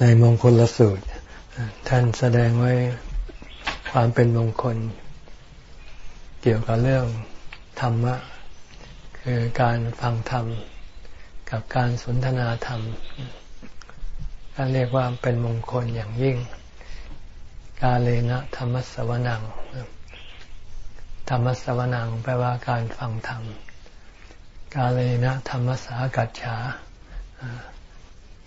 ในมงคลลสูตร ท่านแสดงไว้ความเป็นมงคล เกี่ยวกับเรื่องธรรมะ คือการฟังธรรม กับการสนทนาธรรมท่านเรียกว่าเป็นมงคลอย่างยิ่ง กาเลนะธรรมสวนัง ธรรมสวนังแปลว่าการฟังธรรม กาเลนะธรรมสากัจฉา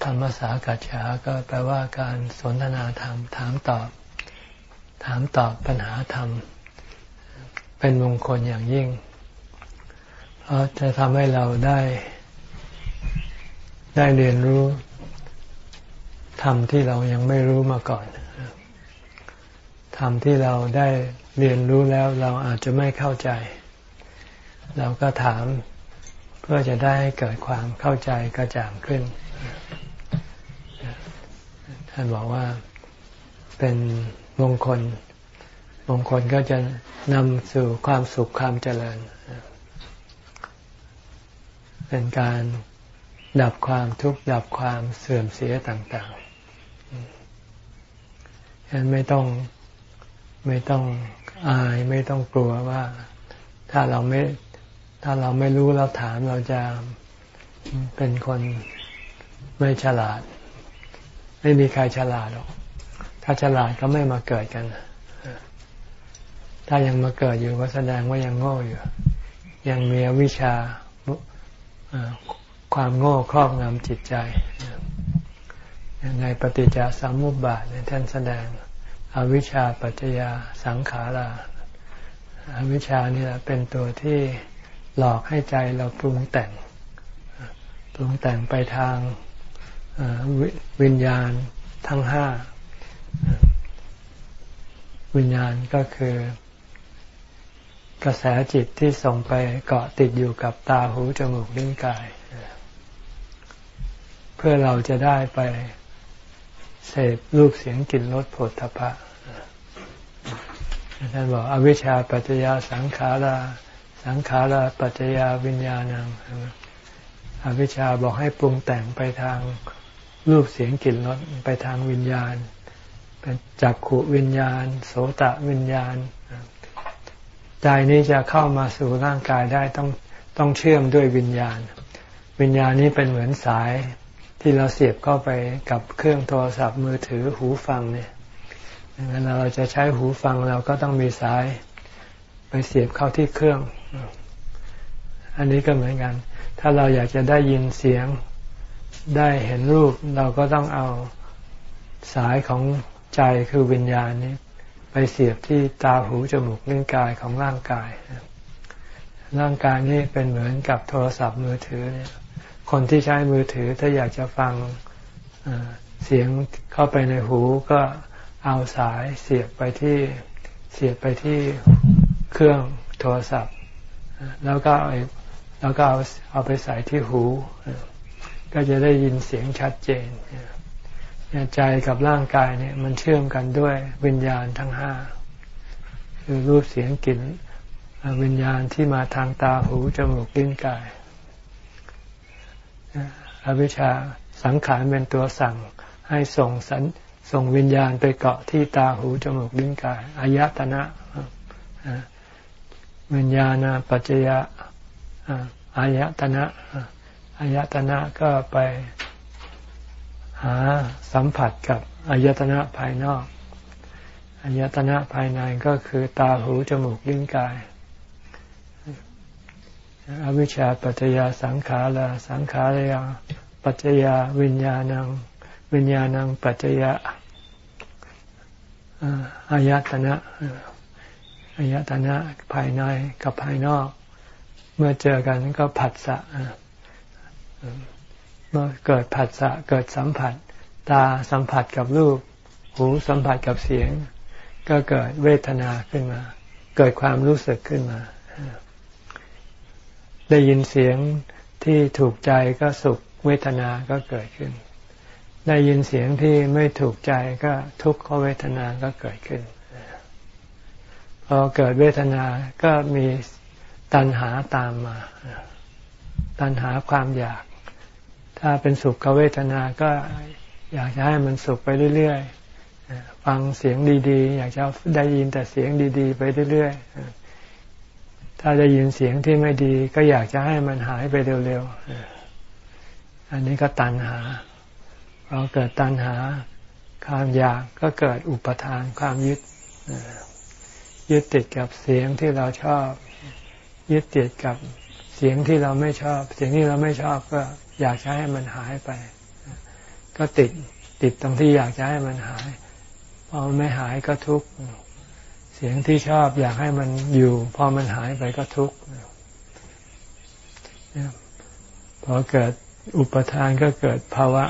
ธรรมสากัจฉาก็แปลว่าการสนทนาธรรม ถามตอบ ถามตอบปัญหาธรรม เป็นมงคลอย่างยิ่ง เพราะจะทำให้เราได้ได้เรียนรู้ธรรมที่เรายังไม่รู้มาก่อนธรรมที่เราได้เรียนรู้แล้วเราอาจจะไม่เข้าใจ เราก็ถามเพื่อจะได้เกิดความเข้าใจกระจ่างขึ้น ท่านบอกว่าเป็นมงคล มงคลก็จะนำสู่ความสุขความเจริญ เป็นการดับความทุกข์ดับความเสื่อมเสียต่างๆฉะนั้นไม่ต้องไม่ต้องอายไม่ต้องกลัวว่าถ้าเราไม่ถ้าเราไม่รู้เราถามเราจะเป็นคนไม่ฉลาด ไม่มีใครฉลาดหรอก ถ้าฉลาดก็ไม่มาเกิดกัน ถ้ายังมาเกิดอยู่ก็แสดงว่ายังโง่อยู่ ยังมีวิชาความโง่ครอบงำจิตใจในปฏิจจสมุปบาทท่านแสดงอวิชชาปัจจยาสังขาราอวิชชานี่แหละเป็นตัวที่หลอกให้ใจเราปรุงแต่ง ปรุงแต่งไปทาง วิญญาณทั้งห้า วิญญาณก็คือกระแสจิตที่ส่งไปเกาะติดอยู่กับตาหูจมูกลิ้นกาย เพื่อเราจะได้ไปเสพรูปเสียงกลิ่นรสผลทพะท่านบอกอวิชชาปัจจยาสังขาราสังขาราปัจจยาวิญญาณังอวิชชาบอกให้ปรุงแต่งไปทาง รูปเสียงกลิ่นรสไปทางวิญญาณ เป็นจักขุวิญญาณ โสตะวิญญาณ ใจนี้จะเข้ามาสู่ร่างกายได้ต้องต้องเชื่อมด้วยวิญญาณ วิญญาณนี้เป็นเหมือนสายที่เราเสียบเข้าไปกับเครื่องโทรศัพท์มือถือหูฟังเนี่ยเวลาเราจะใช้หูฟังเราก็ต้องมีสายไปเสียบเข้าที่เครื่อง อันนี้ก็เหมือนกัน ถ้าเราอยากจะได้ยินเสียง ได้เห็นรูปเราก็ต้องเอาสายของใจคือวิญญาณนี้ ไปเสียบที่ตาหูจมูกลิ้นกายของร่างกาย ร่างกายนี้เป็นเหมือนกับโทรศัพท์มือถือเนี่ยคนที่ใช้มือถือถ้าอยากจะฟังเสียงเข้าไปในหูก็เอาสายเสียบไปที่เสียบไปที่เครื่องโทรศัพท์ แล้วก็เอาแล้วก็เอาเอาไปใส่ที่หู ก็จะได้ยินเสียงชัดเจนใจกับร่างกายเนี่ย มันเชื่อมกันด้วยวิญญาณทั้งห้าคือรูปเสียงกลิ่นวิญญาณที่มาทางตาหูจมูกลิ้นกายอวิชชาสังขารเป็นตัวสั่งให้ส่งสันส่งวิญญาณไปเกาะที่ตาหูจมูกลิ้นกายอายตนะวิญญาณปัจจยะอายตนะ อายตนะก็ไปหาสัมผัสกับอายตนะภายนอกอายตนะภายในก็คือตาหูจมูกลิ้นกาย อวิชชาปัจจยาสังขาราสังขารยาปัจจยาวิญญาณัง วิญญาณังปัจจยาอายตนะอายตนะภายในกับภายนอก เมื่อเจอกันก็ผัสสะ เมื่อเกิดผัสสะเกิดสัมผัส ตาสัมผัสกับรูป หูสัมผัสกับเสียง ก็เกิดเวทนาขึ้นมา เกิดความรู้สึกขึ้นมา ได้ยินเสียงที่ถูกใจก็สุขเวทนาก็เกิดขึ้น ได้ยินเสียงที่ไม่ถูกใจก็ทุกขเวทนาก็เกิดขึ้น พอเกิดเวทนาก็มีตัณหาตามมา ตัณหาความอยาก ถ้าเป็นสุขเวทนาก็อยากจะให้มันสุขไปเรื่อยๆ ฟังเสียงดีๆ อยากจะได้ยินแต่เสียงดีๆ ไปเรื่อยๆ ถ้าได้ยินเสียงที่ไม่ดี ก็อยากจะให้มันหายไปเร็วๆ อันนี้ก็ตัณหาพอเกิดตัณหาความอยากก็เกิดอุปทานความยึดยึดติดกับเสียงที่เราชอบ ยึดติดกับเสียงที่เราไม่ชอบ เสียงที่เราไม่ชอบก็ อยากจะให้มันหายไป ก็ติดติดตรงที่อยากจะให้มันหายพอไม่หายก็ทุกข์เสียงที่ชอบอยากให้มันอยู่ พอมันหายไปก็ทุกข์พอเกิดอุปทานก็เกิดภาวะ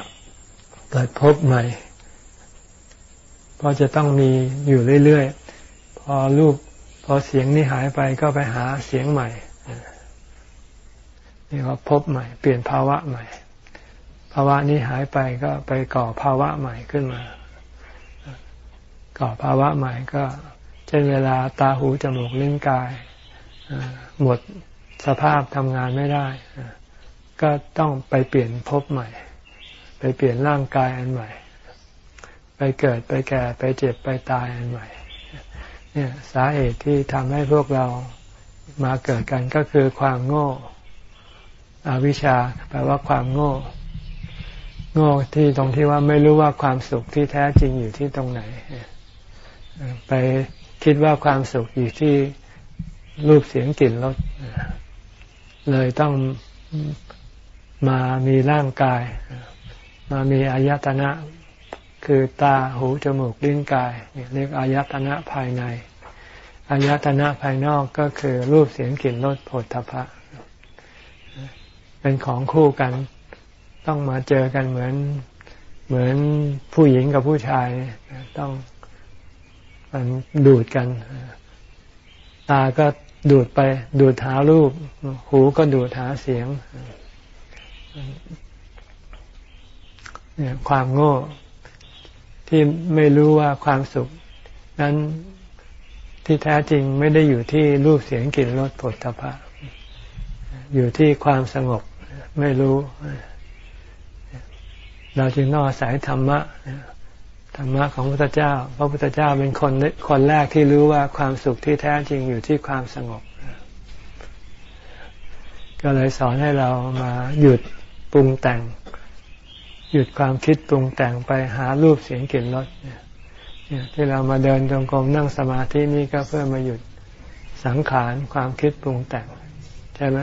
เกิดพบใหม่เพราะจะต้องมีอยู่เรื่อยๆ พอรูป พอเสียงนี้หายไปก็ไปหาเสียงใหม่ นี่ว่าพบใหม่ เปลี่ยนภาวะใหม่ ภาวะนี้หายไปก็ไปก่อภาวะใหม่ขึ้นมา ก่อภาวะใหม่ก็ เช่นเวลาตาหูจมูกลิ้นกายหมดสภาพทำงานไม่ได้ ก็ต้องไปเปลี่ยนภพใหม่ ไปเปลี่ยนร่างกายอันใหม่ ไปเกิดไปแก่ไปเจ็บไปตายอันใหม่ เนี่ยสาเหตุที่ทำให้พวกเรามาเกิดกันก็คือความโง่ อวิชชาแปลว่าความโง่ โง่ที่ตรงที่ว่าไม่รู้ว่าความสุขที่แท้จริงอยู่ที่ตรงไหน ไปคิดว่าความสุขอยู่ที่รูปเสียงกลิ่นรสเลยต้องมามีร่างกาย มามีอายตนะคือตาหูจมูกลิ้นกายเรียกอายตนะภายในอายตนะภายนอกก็คือรูปเสียงกลิ่นรสผลทพะ เป็นของคู่กัน ต้องมาเจอกันเหมือนเหมือนผู้หญิงกับผู้ชายต้องมันดูดกัน ตาก็ดูดไป ดูดหารูป หูก็ดูดหาเสียงเนี่ยความโง่ที่ไม่รู้ว่าความสุข นั้นที่แท้จริงไม่ได้อยู่ที่รูปเสียงกลิ่นรสผลตภะ อยู่ที่ความสงบไม่รู้ เราจึงต้องอาศัยธรรมะธรรมะของพระพุทธเจ้า พระพุทธเจ้าเป็นคนคนแรกที่รู้ว่าความสุขที่แท้จริงอยู่ที่ความสงบ ก็เลยสอนให้เรามาหยุดปรุงแต่ง หยุดความคิดปรุงแต่งไปหารูปเสียงกลิ่นรสเนี่ยที่เรามาเดินจงกรมนั่งสมาธินี่ก็เพื่อมาหยุดสังขารความคิดปรุงแต่ง ใช่ไหม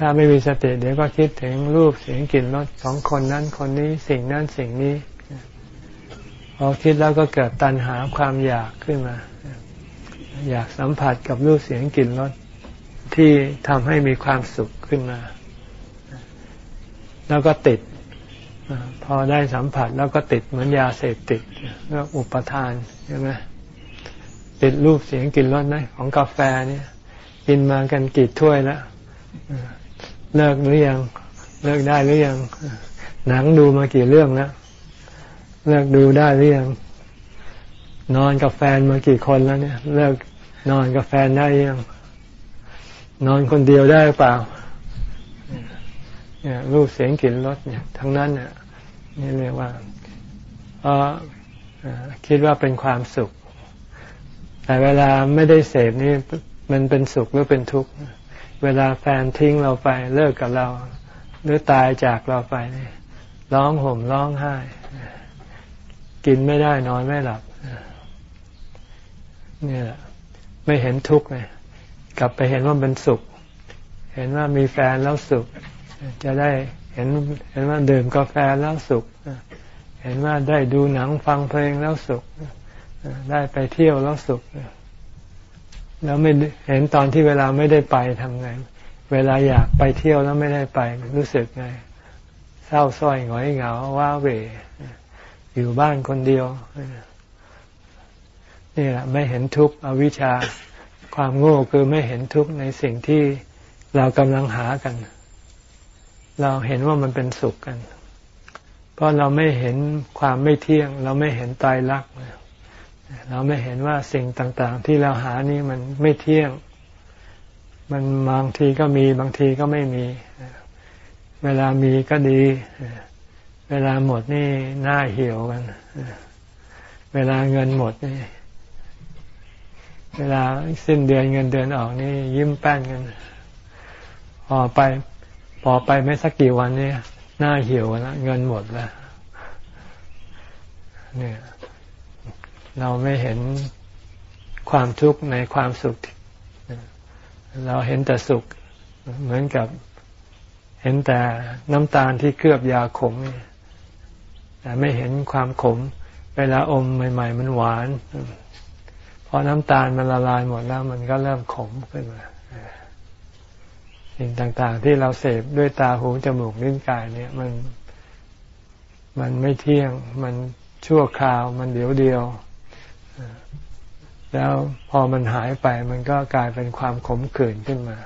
ถ้าไม่มีสติเดี๋ยวก็คิดถึงรูปเสียงกลิ่นรสของคนนั้นคนนี้สิ่งนั้นสิ่งนี้พอคิดแล้วก็เกิดตัณหาความอยากขึ้นมา อยากสัมผัสกับรูปเสียงกลิ่นรสที่ทำให้มีความสุขขึ้นมา แล้วก็ติด พอได้สัมผัสแล้วก็ติดเหมือนยาเสพติดก็อุปทานใช่ไหมติดรูปเสียงกลิ่นรสไหมของกาแฟเนี่ย กินมากันกี่ถ้วยแล้ว เลิกหรือยัง เลิกได้หรือยัง หนังดูมากี่เรื่องแล้ว เลิกดูได้หรือยัง นอนกับแฟนมากี่คนแล้วเนี่ย เลิกนอนกับแฟนได้ยัง นอนคนเดียวได้เปล่า เนี่ยรูปเสียงกลิ่นรสเนี่ย ทั้งนั้นเนี่ยนี่เรียกว่าเพราะคิดว่าเป็นความสุข แต่เวลาไม่ได้เสพนี่มันเป็นสุขหรือเป็นทุกข์ เวลาแฟนทิ้งเราไปเลิกกับเรา หรือตายจากเราไปนี่ร้องห่มร้องไห้ กินไม่ได้นอนไม่หลับนี่แหละ ไม่เห็นทุกข์ไงกลับไปเห็นว่าเป็นสุข เห็นว่ามีแฟนแล้วสุข จะได้เห็นเห็นว่าดื่มกาแฟแล้วสุข เห็นว่าได้ดูหนังฟังเพลงแล้วสุข ได้ไปเที่ยวแล้วสุข แล้วไม่เห็นตอนที่เวลาไม่ได้ไปทำไง เวลาอยากไปเที่ยวแล้วไม่ได้ไปรู้สึกไง เศร้าส้อยหงอยเหงาว้าเวอยู่บ้านคนเดียวนี่แหละไม่เห็นทุกข์อวิชชาความโง่คือไม่เห็นทุกข์ในสิ่งที่เรากำลังหากัน เราเห็นว่ามันเป็นสุขกัน เพราะเราไม่เห็นความไม่เที่ยง เราไม่เห็นตายรักเเราไม่เห็นว่าสิ่งต่าง ๆ ที่เราหานี่มันไม่เที่ยง มันบางทีก็มีบางทีก็ไม่มี เวลามีก็ดีเเวลาหมดนี่หน้าเหี่ยวกัน เวลาเงินหมดนี่ เวลาสิ้นเดือนเงินเดือนออกนี่ ยิ้มแป้นกันพอไปพอไปไม่สักกี่วันนี่หน้าเหี่ยวแล้วเงินหมดแล้วเนี่ย เราไม่เห็นความทุกข์ในความสุข เราเห็นแต่สุขเหมือนกับเห็นแต่น้ำตาลที่เคลือบยาขม แต่ไม่เห็นความขม เวลาอมใหม่ ๆ มันหวานพอน้ำตาลมันละลายหมดแล้ว มันก็เริ่มขมขึ้นมาสิ่งต่าง ๆ ที่เราเสพด้วยตาหูจมูกลิ้นกายเนี่ยมันมันไม่เที่ยง มันชั่วคราว มันเดียวเดียว แล้วพอมันหายไปมันก็กลายเป็นความขมขื่นขึ้นมา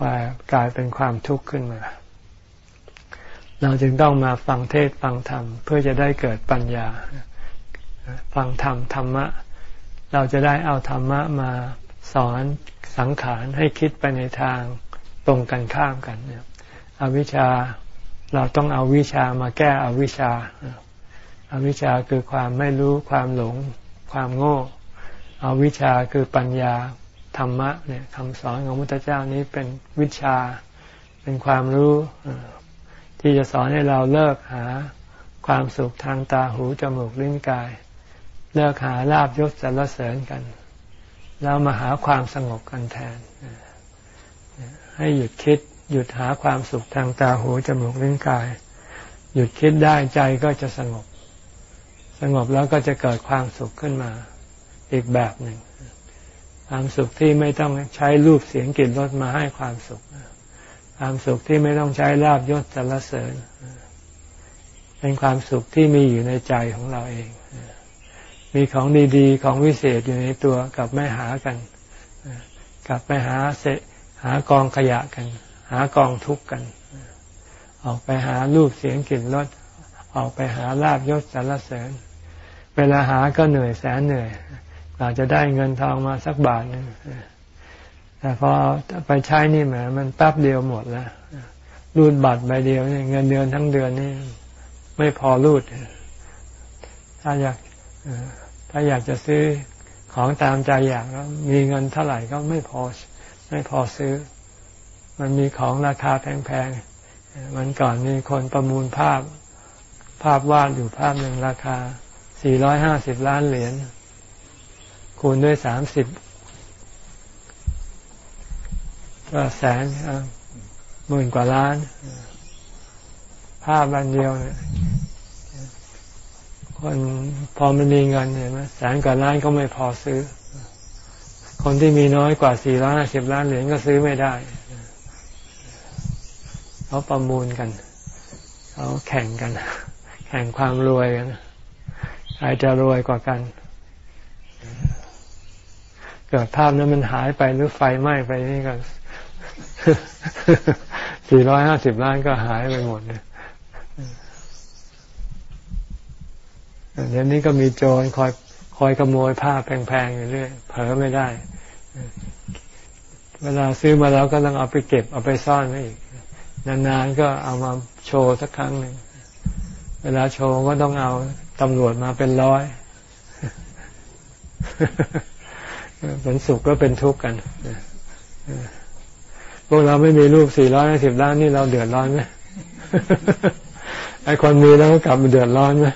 ว่ากลายเป็นความทุกข์ขึ้นมา เราจึงต้องมาฟังเทศฟังธรรม เพื่อจะได้เกิดปัญญา ฟังธรรมธรรมะ เราจะได้เอาธรรมะมาสอนสังขารให้คิดไปในทางตรงกันข้ามกันอวิชชาเราต้องเอาวิชามาแก้อวิชชาอาวิชชาคือความไม่รู้ความหลง ความโง่ เอาวิชาคือปัญญาธรรมะเนี่ยคำสอนของพระพุทธเจ้านี้เป็นวิชาเป็นความรู้ ที่จะสอนให้เราเลิกหาความสุขทางตาหูจมูกลิ้นกาย เลิกหาลาบยศสรรเสริญกัน แล้วมาหาความสงบกันแทน ให้หยุดคิดหยุดหาความสุขทางตาหูจมูกลิ้นกาย หยุดคิดได้ใจก็จะสงบ สงบแล้วก็จะเกิดความสุขขึ้นมาอีกแบบหนึ่ง ความสุขที่ไม่ต้องใช้รูปเสียงกลิ่นรสมาให้ความสุข ความสุขที่ไม่ต้องใช้ลาบยศสรรเสริญ เป็นความสุขที่มีอยู่ในใจของเราเอง มีของดีๆ ของวิเศษอยู่ในตัวกับไม่หากัน กลับไปหาเสหากองขยะกัน หากองทุกข์กัน ออกไปหารูปเสียงกลิ่นรสออกไปหาลาบยศสรรเสริญ เวลาหาก็เหนื่อยแสนเหนื่อยอาจจะได้เงินทองมาสักบาทนึงแต่พอไปใช้นี่แหมมันแป๊บเดียวหมดแล้วรูดบัตรใบเดียวเนี่ยเงินเดือนทั้งเดือนนี่ไม่พอรูด ถ้าอยากถ้าอยากจะซื้อของตามใจอยากแล้วมีเงินเท่าไหร่ก็ไม่พอไม่พอซื้อ มันมีของราคาแพงๆมันก่อนมีคนประมูลภาพภาพวาดอยู่ภาพหนึ่งราคา 450ล้านเหรียญ คูณด้วยสามสิบก็แสนหมื่นกว่าล้าน ภาพบันเดียวเนี่ยคนพอมันมีเงินเห็นไหมแสนกว่าล้านก็ไม่พอซื้อ คนที่มีน้อยกว่าสี่ร้อยห้าสิบล้านเหรียญก็ซื้อไม่ได้เขาประมูลกัน เขาแข่งกัน แข่งความรวยกัน ใครจะรวยกว่ากัน เกิดภาพนั้นมันหายไปหรือไฟไหม้ไปนี่ก็สี่ร้อยห้าสิบล้านก็หายไปหมดเลยเดี๋ยวนี้ก็มีโจรคอยคอยขโมยผ้าแพงๆอยู่เรื่อยเผลอไม่ได้ เวลาซื้อมาแล้วก็ต้องเอาไปเก็บเอาไปซ่อนไว้อีก นานๆก็เอามาโชว์สักครั้งหนึ่ง เวลาโชว์ก็ต้องเอา ตำรวจมาเป็นร้อย เป็นสุขก็เป็นทุกข์กันพวกเราไม่มีรูปสี่ร้อยสิบล้านนี่เราเดือดร้อนไหมไอคนมีแล้วกลับมาเดือดร้อนไหม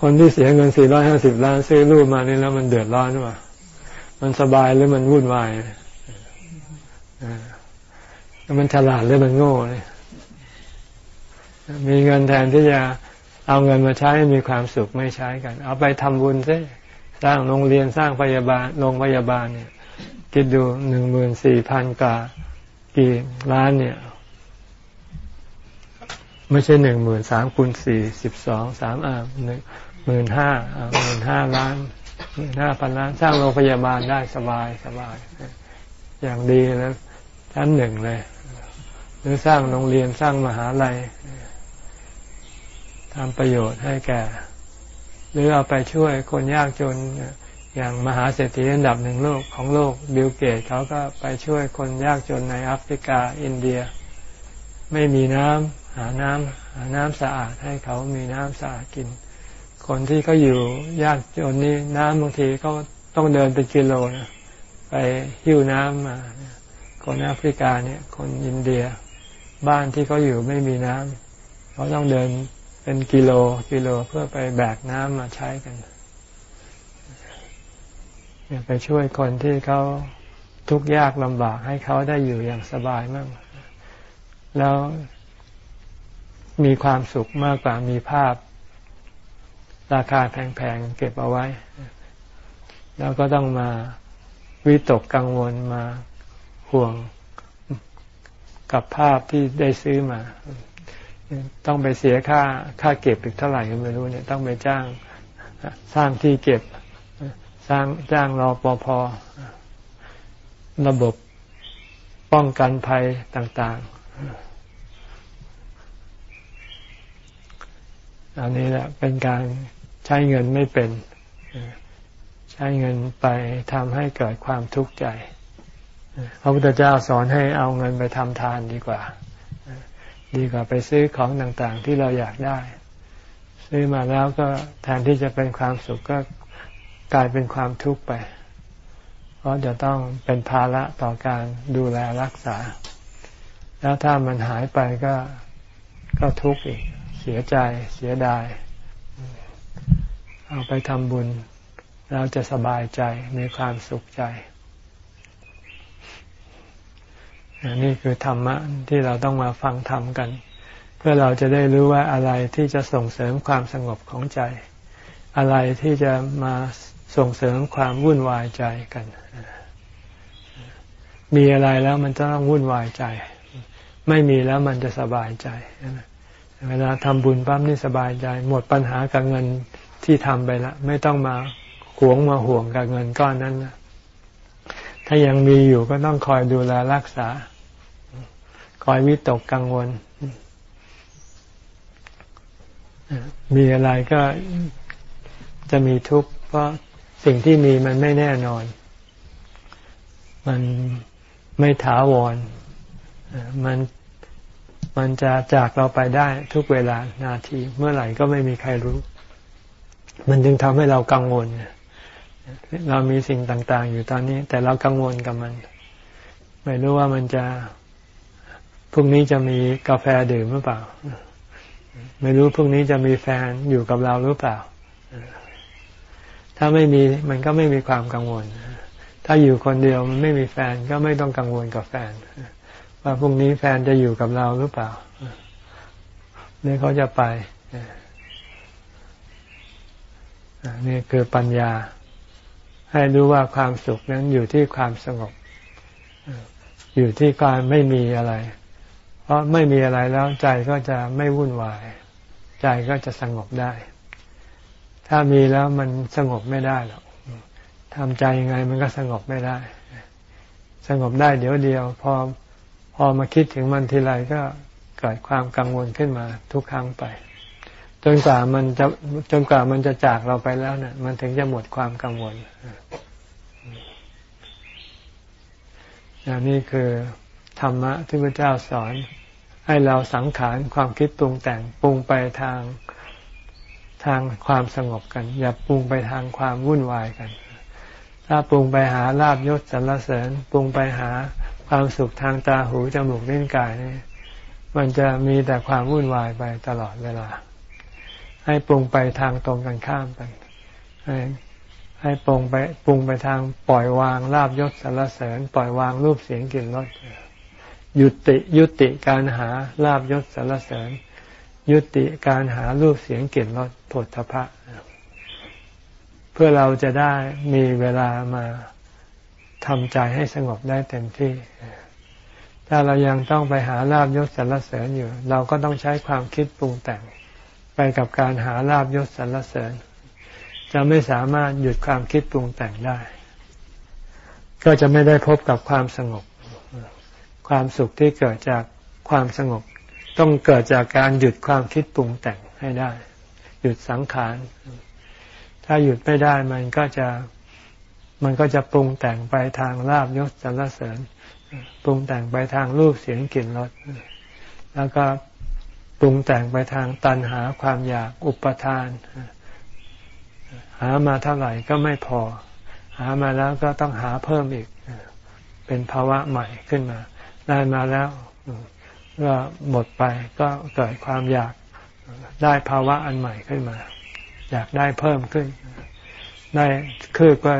คนที่เสียเงินสี่ร้อยห้าสิบล้านซื้อรูปมานี่แล้วมันเดือดร้อนหรือเปล่ามันสบายหรือมันวุ่นวายมันฉลาดหรือมันโง่เลยมีเงินแทนที่จะ เอาเงินมาใช้ให้มีความสุขไม่ใช้กัน เอาไปทำบุญซิสร้างโรงเรียนสร้างพยาบาลโรงพยาบาลเนี่ย คิดดูหนึ่งหมื่นสี่พันก่ากี่ล้านเนี่ย ไม่ใช่หนึ่งหมื่นสามคูณสี่สิบสองสามอ่าหนึ่งหมื่นห้าหมื่นห้าล้านหมื่นห้าพันล้านสร้างโรงพยาบาลได้สบายสบาย อย่างดีแล้วชั้นหนึ่งเลย หรือสร้างโรงเรียนสร้างมหาลัย ทำประโยชน์ให้แก่ หรือเอาไปช่วยคนยากจนอย่างมหาเศรษฐีอันดับหนึ่งโลกของโลกบิลเกตส์เขาก็ไปช่วยคนยากจนในแอฟริกาอินเดีย ไม่มีน้ำหาน้ำหาน้ำสะอาดให้เขามีน้ำสะอาดกิน คนที่เขาอยู่ยากจนนี่น้ำบางทีเขาต้องเดินเป็นกิโลนะไปหิ้วน้ำมาคนแอฟริกาเนี่ย คนอินเดีย บ้านที่เขาอยู่ไม่มีน้ำเขาต้องเดิน เป็นกิโลกิโลเพื่อไปแบกน้ำมาใช้กันไปช่วยคนที่เขาทุกข์ยากลำบากให้เขาได้อยู่อย่างสบายมากแล้วมีความสุขมากกว่ามีภาพ ราคาแพงๆเก็บเอาไว้ แล้วก็ต้องมาวิตกกังวลมาห่วงกับภาพที่ได้ซื้อมา ต้องไปเสียค่าค่าเก็บอีกเท่าไหร่ก็ไม่รู้เนี่ย ต้องไปจ้างสร้างที่เก็บ สร้างจ้างรอปภระบบป้องกันภัยต่างๆ อันนี้แหละเป็นการใช้เงินไม่เป็น ใช้เงินไปทำให้เกิดความทุกข์ใจ พระพุทธเจ้าสอนให้เอาเงินไปทำทานดีกว่า ดีกว่าไปซื้อของต่างๆ ที่เราอยากได้ ซื้อมาแล้วก็แทนที่จะเป็นความสุขก็กลายเป็นความทุกข์ไป เพราะจะต้องเป็นภาระต่อการดูแลรักษา แล้วถ้ามันหายไปก็ก็ทุกข์อีก เสียใจเสียดาย เอาไปทำบุญ เราจะสบายใจมีความสุขใจ นี่คือธรรมะที่เราต้องมาฟังธรรมกัน เพื่อเราจะได้รู้ว่าอะไรที่จะส่งเสริมความสงบของใจ อะไรที่จะมาส่งเสริมความวุ่นวายใจกัน มีอะไรแล้วมันจะต้องวุ่นวายใจ ไม่มีแล้วมันจะสบายใจเวลาทำบุญปั๊มนี่สบายใจ หมดปัญหากับเงินที่ทำไปละ ไม่ต้องมาหวงมาห่วงกับเงินก้อนนั้นนะ ถ้ายังมีอยู่ก็ต้องคอยดูแลรักษา คอยวิตกกังวล มีอะไรก็จะมีทุกข์ เพราะสิ่งที่มีมันไม่แน่นอน มันไม่ถาวร มันมันจะจากเราไปได้ทุกเวลานาที เมื่อไหร่ก็ไม่มีใครรู้ มันจึงทำให้เรากังวลเเรามีสิ่งต่าง ๆ อยู่ตอนนี้ แต่เรากังวลกับมัน ไม่รู้ว่ามันจะพรุ่งนี้จะมีกาแฟดื่มหรือเปล่า ไม่รู้พรุ่งนี้จะมีแฟนอยู่กับเราหรือเปล่า ถ้าไม่มีมันก็ไม่มีความกังวล ถ้าอยู่คนเดียวมันไม่มีแฟนก็ไม่ต้องกังวลกับแฟน ว่าพรุ่งนี้แฟนจะอยู่กับเราหรือเปล่าเนี่ยเขาจะไปนี่คือปัญญา ให้รู้ว่าความสุขนั้นอยู่ที่ความสงบ อยู่ที่การไม่มีอะไร เพราะไม่มีอะไรแล้วใจก็จะไม่วุ่นวาย ใจก็จะสงบได้ ถ้ามีแล้วมันสงบไม่ได้หรอกทำใจยังไงมันก็สงบไม่ได้ สงบได้เดี๋ยวเดียว พอพอมาคิดถึงมันทีไรก็เกิดความกังวลขึ้นมาทุกครั้งไป จนกว่ามันจะจนกว่ามันจะจากเราไปแล้วเนะี่ยมันถึงจะหมดความกังวลนี่คือธรรมะที่พระเจ้าสอน ให้เราสังขารความคิดปรุงแต่งปรุงไปทางทางความสงบกัน อย่าปรุงไปทางความวุ่นวายกัน ถ้าปรุงไปหาลาบยศสรรเสริญปรุงไปหาความสุขทางตาหูจมูกเล่นกายนี่มันจะมีแต่ความวุ่นวายไปตลอดเวลา ให้ปรุงไปทางตรงกันข้ามกัน ให้ให้ปรุงไปปรุงไปทางปล่อยวางลาบยศสารเสริญ ปล่อยวางรูปเสียงกลิ่นรสยุติยุติการหาลาบยศสารเสริญ ยุติการหารูปเสียงกลิ่นรสผลทพะเพื่อเราจะได้มีเวลามาทำใจให้สงบได้เต็มที่ ถ้าเรายังต้องไปหาลาบยศสารเสริญอยู่ เราก็ต้องใช้ความคิดปรุงแต่ง ไปกับการหาลาบยศสรรเสริญ จะไม่สามารถหยุดความคิดปรุงแต่งได้ ก็จะไม่ได้พบกับความสงบ ความสุขที่เกิดจากความสงบ ต้องเกิดจากการหยุดความคิดปรุงแต่งให้ได้ หยุดสังขาร ถ้าหยุดไม่ได้มันก็จะมันก็จะปรุงแต่งไปทางลาบยศสรรเสริญ ปรุงแต่งไปทางรูปเสียงกลิ่นรสแล้วก็ ปรุงแต่งไปทางตันหาความอยากอุปทาน หามาเท่าไหร่ก็ไม่พอ หามาแล้วก็ต้องหาเพิ่มอีก เป็นภาวะใหม่ขึ้นมา ได้มาแล้วก็หมดไปก็เกิดความอยากได้ภาวะอันใหม่ขึ้นมา อยากได้เพิ่มขึ้น ได้คือก็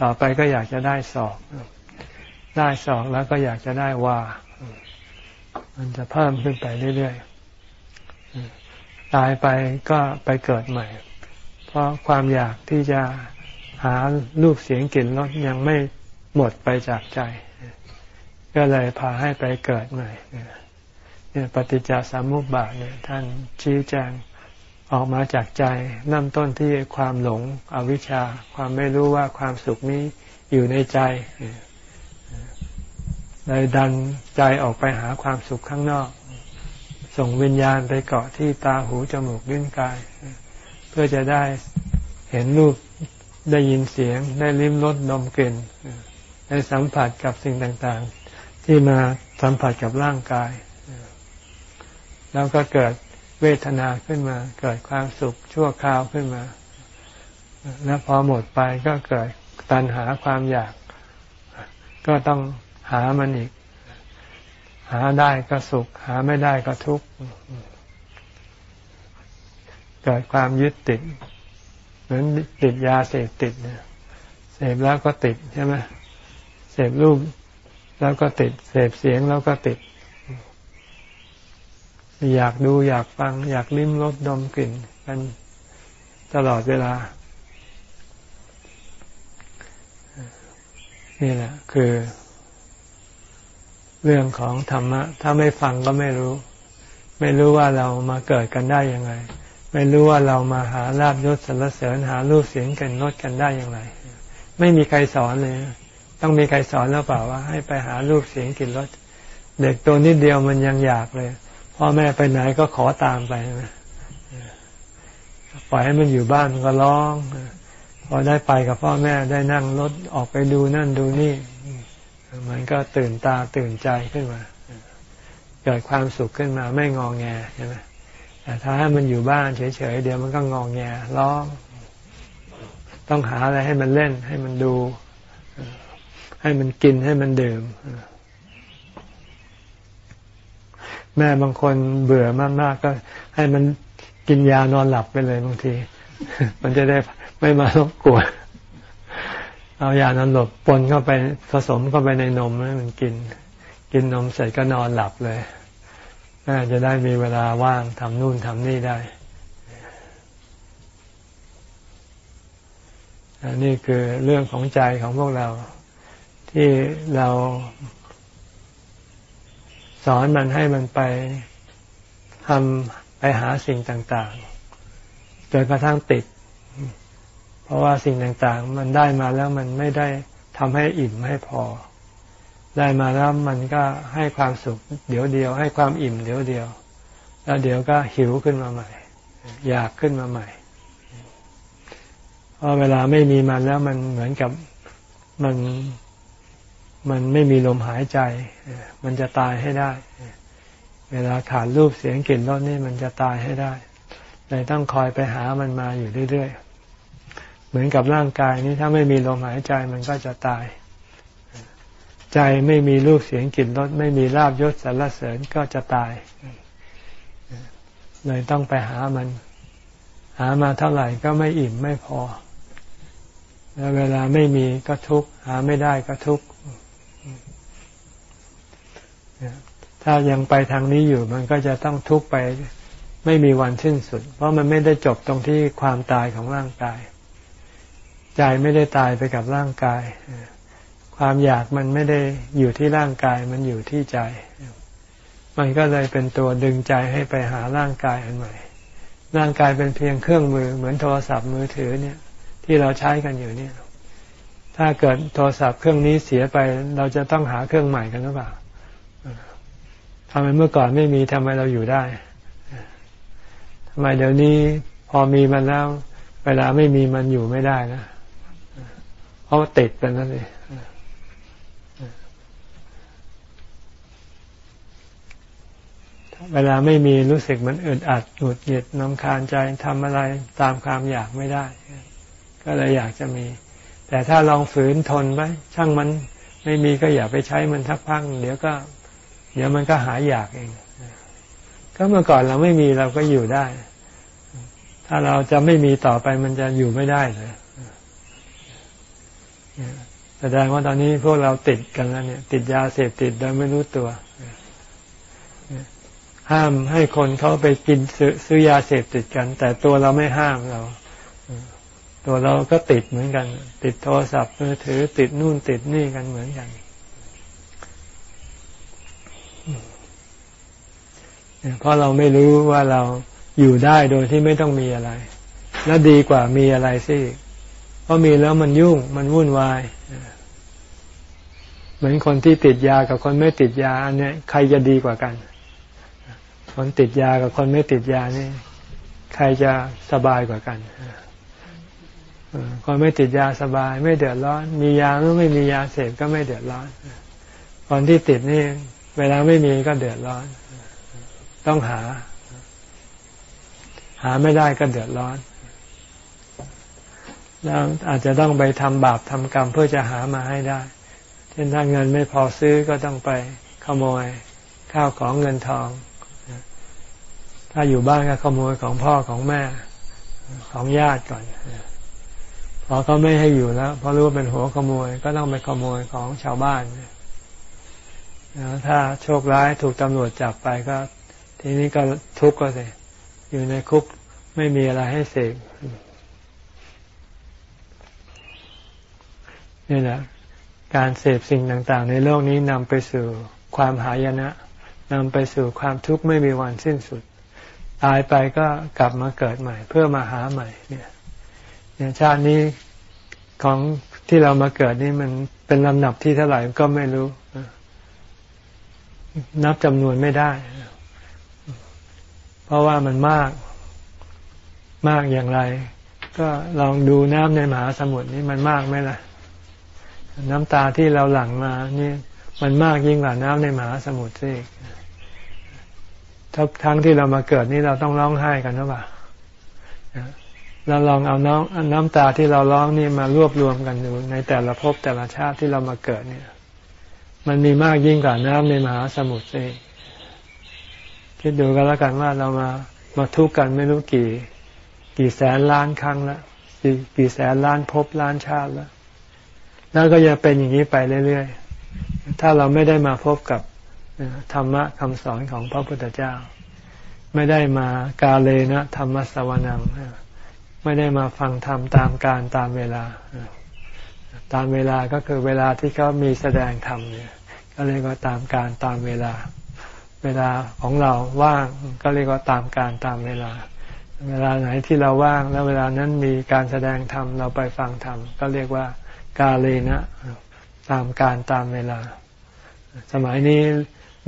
ต่อไปก็อยากจะได้สอบได้สองแล้วก็อยากจะได้ว่ามันจะเพิ่มขึ้นไปเรื่อยๆ ตายไปก็ไปเกิดใหม่ เพราะความอยากที่จะหารูปเสียงกลิ่นรสยังไม่หมดไปจากใจ ก็เลยพาให้ไปเกิดใหม่เนี่ยปฏิจจสามุปบาทเนี่ยท่านชี้แจงออกมาจากใจเริ่มต้นที่ความหลงอวิชชา ความไม่รู้ว่าความสุขนี้อยู่ในใจเลยดันใจออกไปหาความสุขข้างนอก ส่งวิญญาณไปเกาะที่ตาหูจมูกลิ้นกาย เพื่อจะได้เห็นรูปได้ยินเสียง ได้ลิ้มรสดมกลิ่นได้สัมผัสกับสิ่งต่างๆ ที่มาสัมผัสกับร่างกาย แล้วก็เกิดเวทนาขึ้นมา เกิดความสุขชั่วคราวขึ้นมา แล้วพอหมดไปก็เกิดตัณหาความอยาก ก็ต้องหามันอีก หาได้ก็สุข หาไม่ได้ก็ทุกข์เกิดความยึดติด เหมือนติดยาเสพติดเนี่ยเสพแล้วก็ติดใช่ไหมเสพรูปแล้วก็ติด เสพเสียงแล้วก็ติด อยากดูอยากฟัง อยากลิ้มรสดมกลิ่นกันตลอดเวลา นี่แหละ คือ เรื่องของธรรมะ ถ้าไม่ฟังก็ไม่รู้ ไม่รู้ว่าเรามาเกิดกันได้ยังไง ไม่รู้ว่าเรามาหาลาบยศสรรเสริญหารูปเสียงกันลดกันได้อย่างไร ไม่มีใครสอนเลย ต้องมีใครสอนแล้วเปล่าว่า ให้ไปหารูปเสียงกินรสเด็กตัวนิดเดียวมันยังอยากเลยพ่อแม่ไปไหนก็ขอตามไปนะปล่อยให้มันอยู่บ้านก็ร้องพอได้ไปกับพ่อแม่ได้นั่งรถออกไปดูนั่นดูนี่ มันก็ตื่นตาตื่นใจขึ้นมาเกิดความสุขขึ้นมาไม่งองแงใช่ไหมแต่ถ้าให้มันอยู่บ้านเฉยๆเดี๋ยวมันก็งองแงร้องต้องหาอะไรให้มันเล่น ให้มันดู ให้มันกินให้มันดื่มแม่บางคนเบื่อมากๆก็ ให้มันกินยานอนหลับไปเลยบางที มันจะได้ไม่มารบกวน เอายานั้นหลบปนเข้าไปผสมเข้าไปในนมให้มันกิน กินนมเสร็จก็นอนหลับเลยแม่จะได้มีเวลาว่างทำนู่นทำนี่ได้อันนี้คือเรื่องของใจของพวกเรา ที่เราสอนมันให้มันไปทำไปหาสิ่งต่าง ๆ จนกระทั่งติด เพราะว่าสิ่งต่างๆ มันได้มาแล้วมันไม่ได้ทำให้อิ่มให้พอ ได้มาแล้วมันก็ให้ความสุข เดี๋ยวเดียว ให้ความอิ่มเดี๋ยวเดียว แล้วเดี๋ยวก็หิวขึ้นมาใหม่ อยากขึ้นมาใหม่เพราะเวลาไม่มีมันแล้วมันเหมือนกับมันมันไม่มีลมหายใจ มันจะตายให้ได้ เวลาขาดรูปเสียงกลิ่นรสนี่มันจะตายให้ได้เลยต้องคอยไปหามันมาอยู่เรื่อยๆ มือนกับร่างกายนี้ถ้าไม่มีลมหายใจมันก็จะตาย ใจไม่มีรูปเสียงกลิ่นรสไม่มีลาบยศสรรเสริญก็จะตาย เลยต้องไปหามัน หามาเท่าไหร่ก็ไม่อิ่มไม่พอ แล้วเวลาไม่มีก็ทุกข์หาไม่ได้ก็ทุกข์ถ้ายังไปทางนี้อยู่มันก็จะต้องทุกข์ไป ไม่มีวันสิ้นสุด เพราะมันไม่ได้จบตรงที่ความตายของร่างกาย ใจไม่ได้ตายไปกับร่างกาย ความอยากมันไม่ได้อยู่ที่ร่างกายมันอยู่ที่ใจ มันก็เลยเป็นตัวดึงใจให้ไปหาร่างกายอันใหม่ ร่างกายเป็นเพียงเครื่องมือเหมือนโทรศัพท์มือถือเนี่ย ที่เราใช้กันอยู่เนี่ย ถ้าเกิดโทรศัพท์เครื่องนี้เสียไป เราจะต้องหาเครื่องใหม่กันหรือเปล่าทำไมเมื่อก่อนไม่มีทำไมเราอยู่ได้ทำไมเดี๋ยวนี้พอมีมันแล้ว เวลาไม่มีมันอยู่ไม่ได้นะ เพราะติดไปนั่นเองเวลาไม่มีรู้สึกมันอึดอัดหงุดหงิดน้ำคาญใจทำอะไรตามความอยากไม่ได้ ก็เลยอยากจะมี แต่ถ้าลองฝืนทนไว้ช่างมันไม่มีก็อย่าไปใช้มันทักพักเดี๋ยวก็ เดี๋ยวมันก็หายอยากเอง ก็เมื่อก่อนเราไม่มีเราก็อยู่ได้ ถ้าเราจะไม่มีต่อไปมันจะอยู่ไม่ได้เลย แสดงว่าตอนนี้พวกเราติดกันแล้วเนี่ย ติดยาเสพติดโดยไม่รู้ตัว ห้ามให้คนเขาไปกินซื้ออยาเสพติดกัน แต่ตัวเราไม่ห้ามเรา ตัวเราก็ติดเหมือนกัน ติดโทรศัพท์มือถือ ติดนู่นติดนี่กันเหมือนกันเพราะเราไม่รู้ว่าเราอยู่ได้โดยที่ไม่ต้องมีอะไร และดีกว่ามีอะไรสิ เพราะมีแล้วมันยุ่งมันวุ่นวายเหมือนคนที่ติดยากับคนไม่ติดยาอันนี้ใครจะดีกว่ากัน คนติดยากับคนไม่ติดยานี่ ใครจะสบายกว่ากันคนไม่ติดยาสบาย ไม่เดือดร้อน มียาหรือไม่มียาเสพก็ไม่เดือดร้อนคนที่ติดนี่ เวลาไม่มีก็เดือดร้อน ต้องหา หาไม่ได้ก็เดือดร้อน แล้วอาจจะต้องไปทำบาปทำกรรมเพื่อจะหามาให้ได้ เช่นถ้าเงินไม่พอซื้อก็ต้องไปขโมยข้าวของเงินทอง ถ้าอยู่บ้านก็ขโมยของพ่อของแม่ของญาติก่อน พอเขาไม่ให้อยู่แล้วเพราะรู้ว่าเป็นหัวขโมยก็ต้องไปขโมยของชาวบ้านถ้าโชคร้ายถูกตำรวจจับไปก็ ทีนี้ก็ทุกข์ก็สิอยู่ในคุกไม่มีอะไรให้เสก นี่แหละการเสพสิ่งต่างๆ ในโลกนี้นำไปสู่ความหายนะนำไปสู่ความทุกข์ไม่มีวันสิ้นสุด ตายไปก็กลับมาเกิดใหม่ เพื่อมาหาใหม่เนี่ยเนี่ยชาตินี้ของที่เรามาเกิดนี่มันเป็นลำดับที่เท่าไหร่ก็ไม่รู้ นับจำนวนไม่ได้ เพราะว่ามันมากมากอย่างไร ก็ลองดูน้ำในมหาสมุทรนี่มันมากไหมล่ะ น้ำตาที่เราหลั่งมานี่มันมากยิ่งกว่าน้ำในมหาสมุทรซิทุกทั้งที่เรามาเกิดนี่เราต้องร้องไห้กันหรือเปล่าเราลองเอาน้องน้ำตาที่เราร้องนี่มารวบรวมกันดูในแต่ละภพแต่ละชาติที่เรามาเกิดเนี่ย มันมีมากยิ่งกว่าน้ำในมหาสมุทรเองคิดดูกันแล้วกันว่าเรามามาทุกข์กันไม่รู้กี่ กี่แสนล้านครั้งแล้วกี่กี่แสนล้านภพล้านชาติแล้ว แล้วก็จะเป็นอย่างนี้ไปเรื่อยๆ ถ้าเราไม่ได้มาพบกับธรรมะคำสอนของพระพุทธเจ้า ไม่ได้มากาเลนะธรรมสวนังไม่ได้มาฟังธรรมตามการตามเวลา ตามเวลาก็คือเวลาที่เขามีแสดงธรรมเนี่ยก็เรียกว่าตามการตามเวลา เวลาของเราว่างก็เรียกว่าตามการตามเวลา เวลาไหนที่เราว่างแล้วเวลานั้นมีการแสดงธรรมเราไปฟังธรรมก็เรียกว่า กาเลนะ ตามการตามเวลา สมัยนี้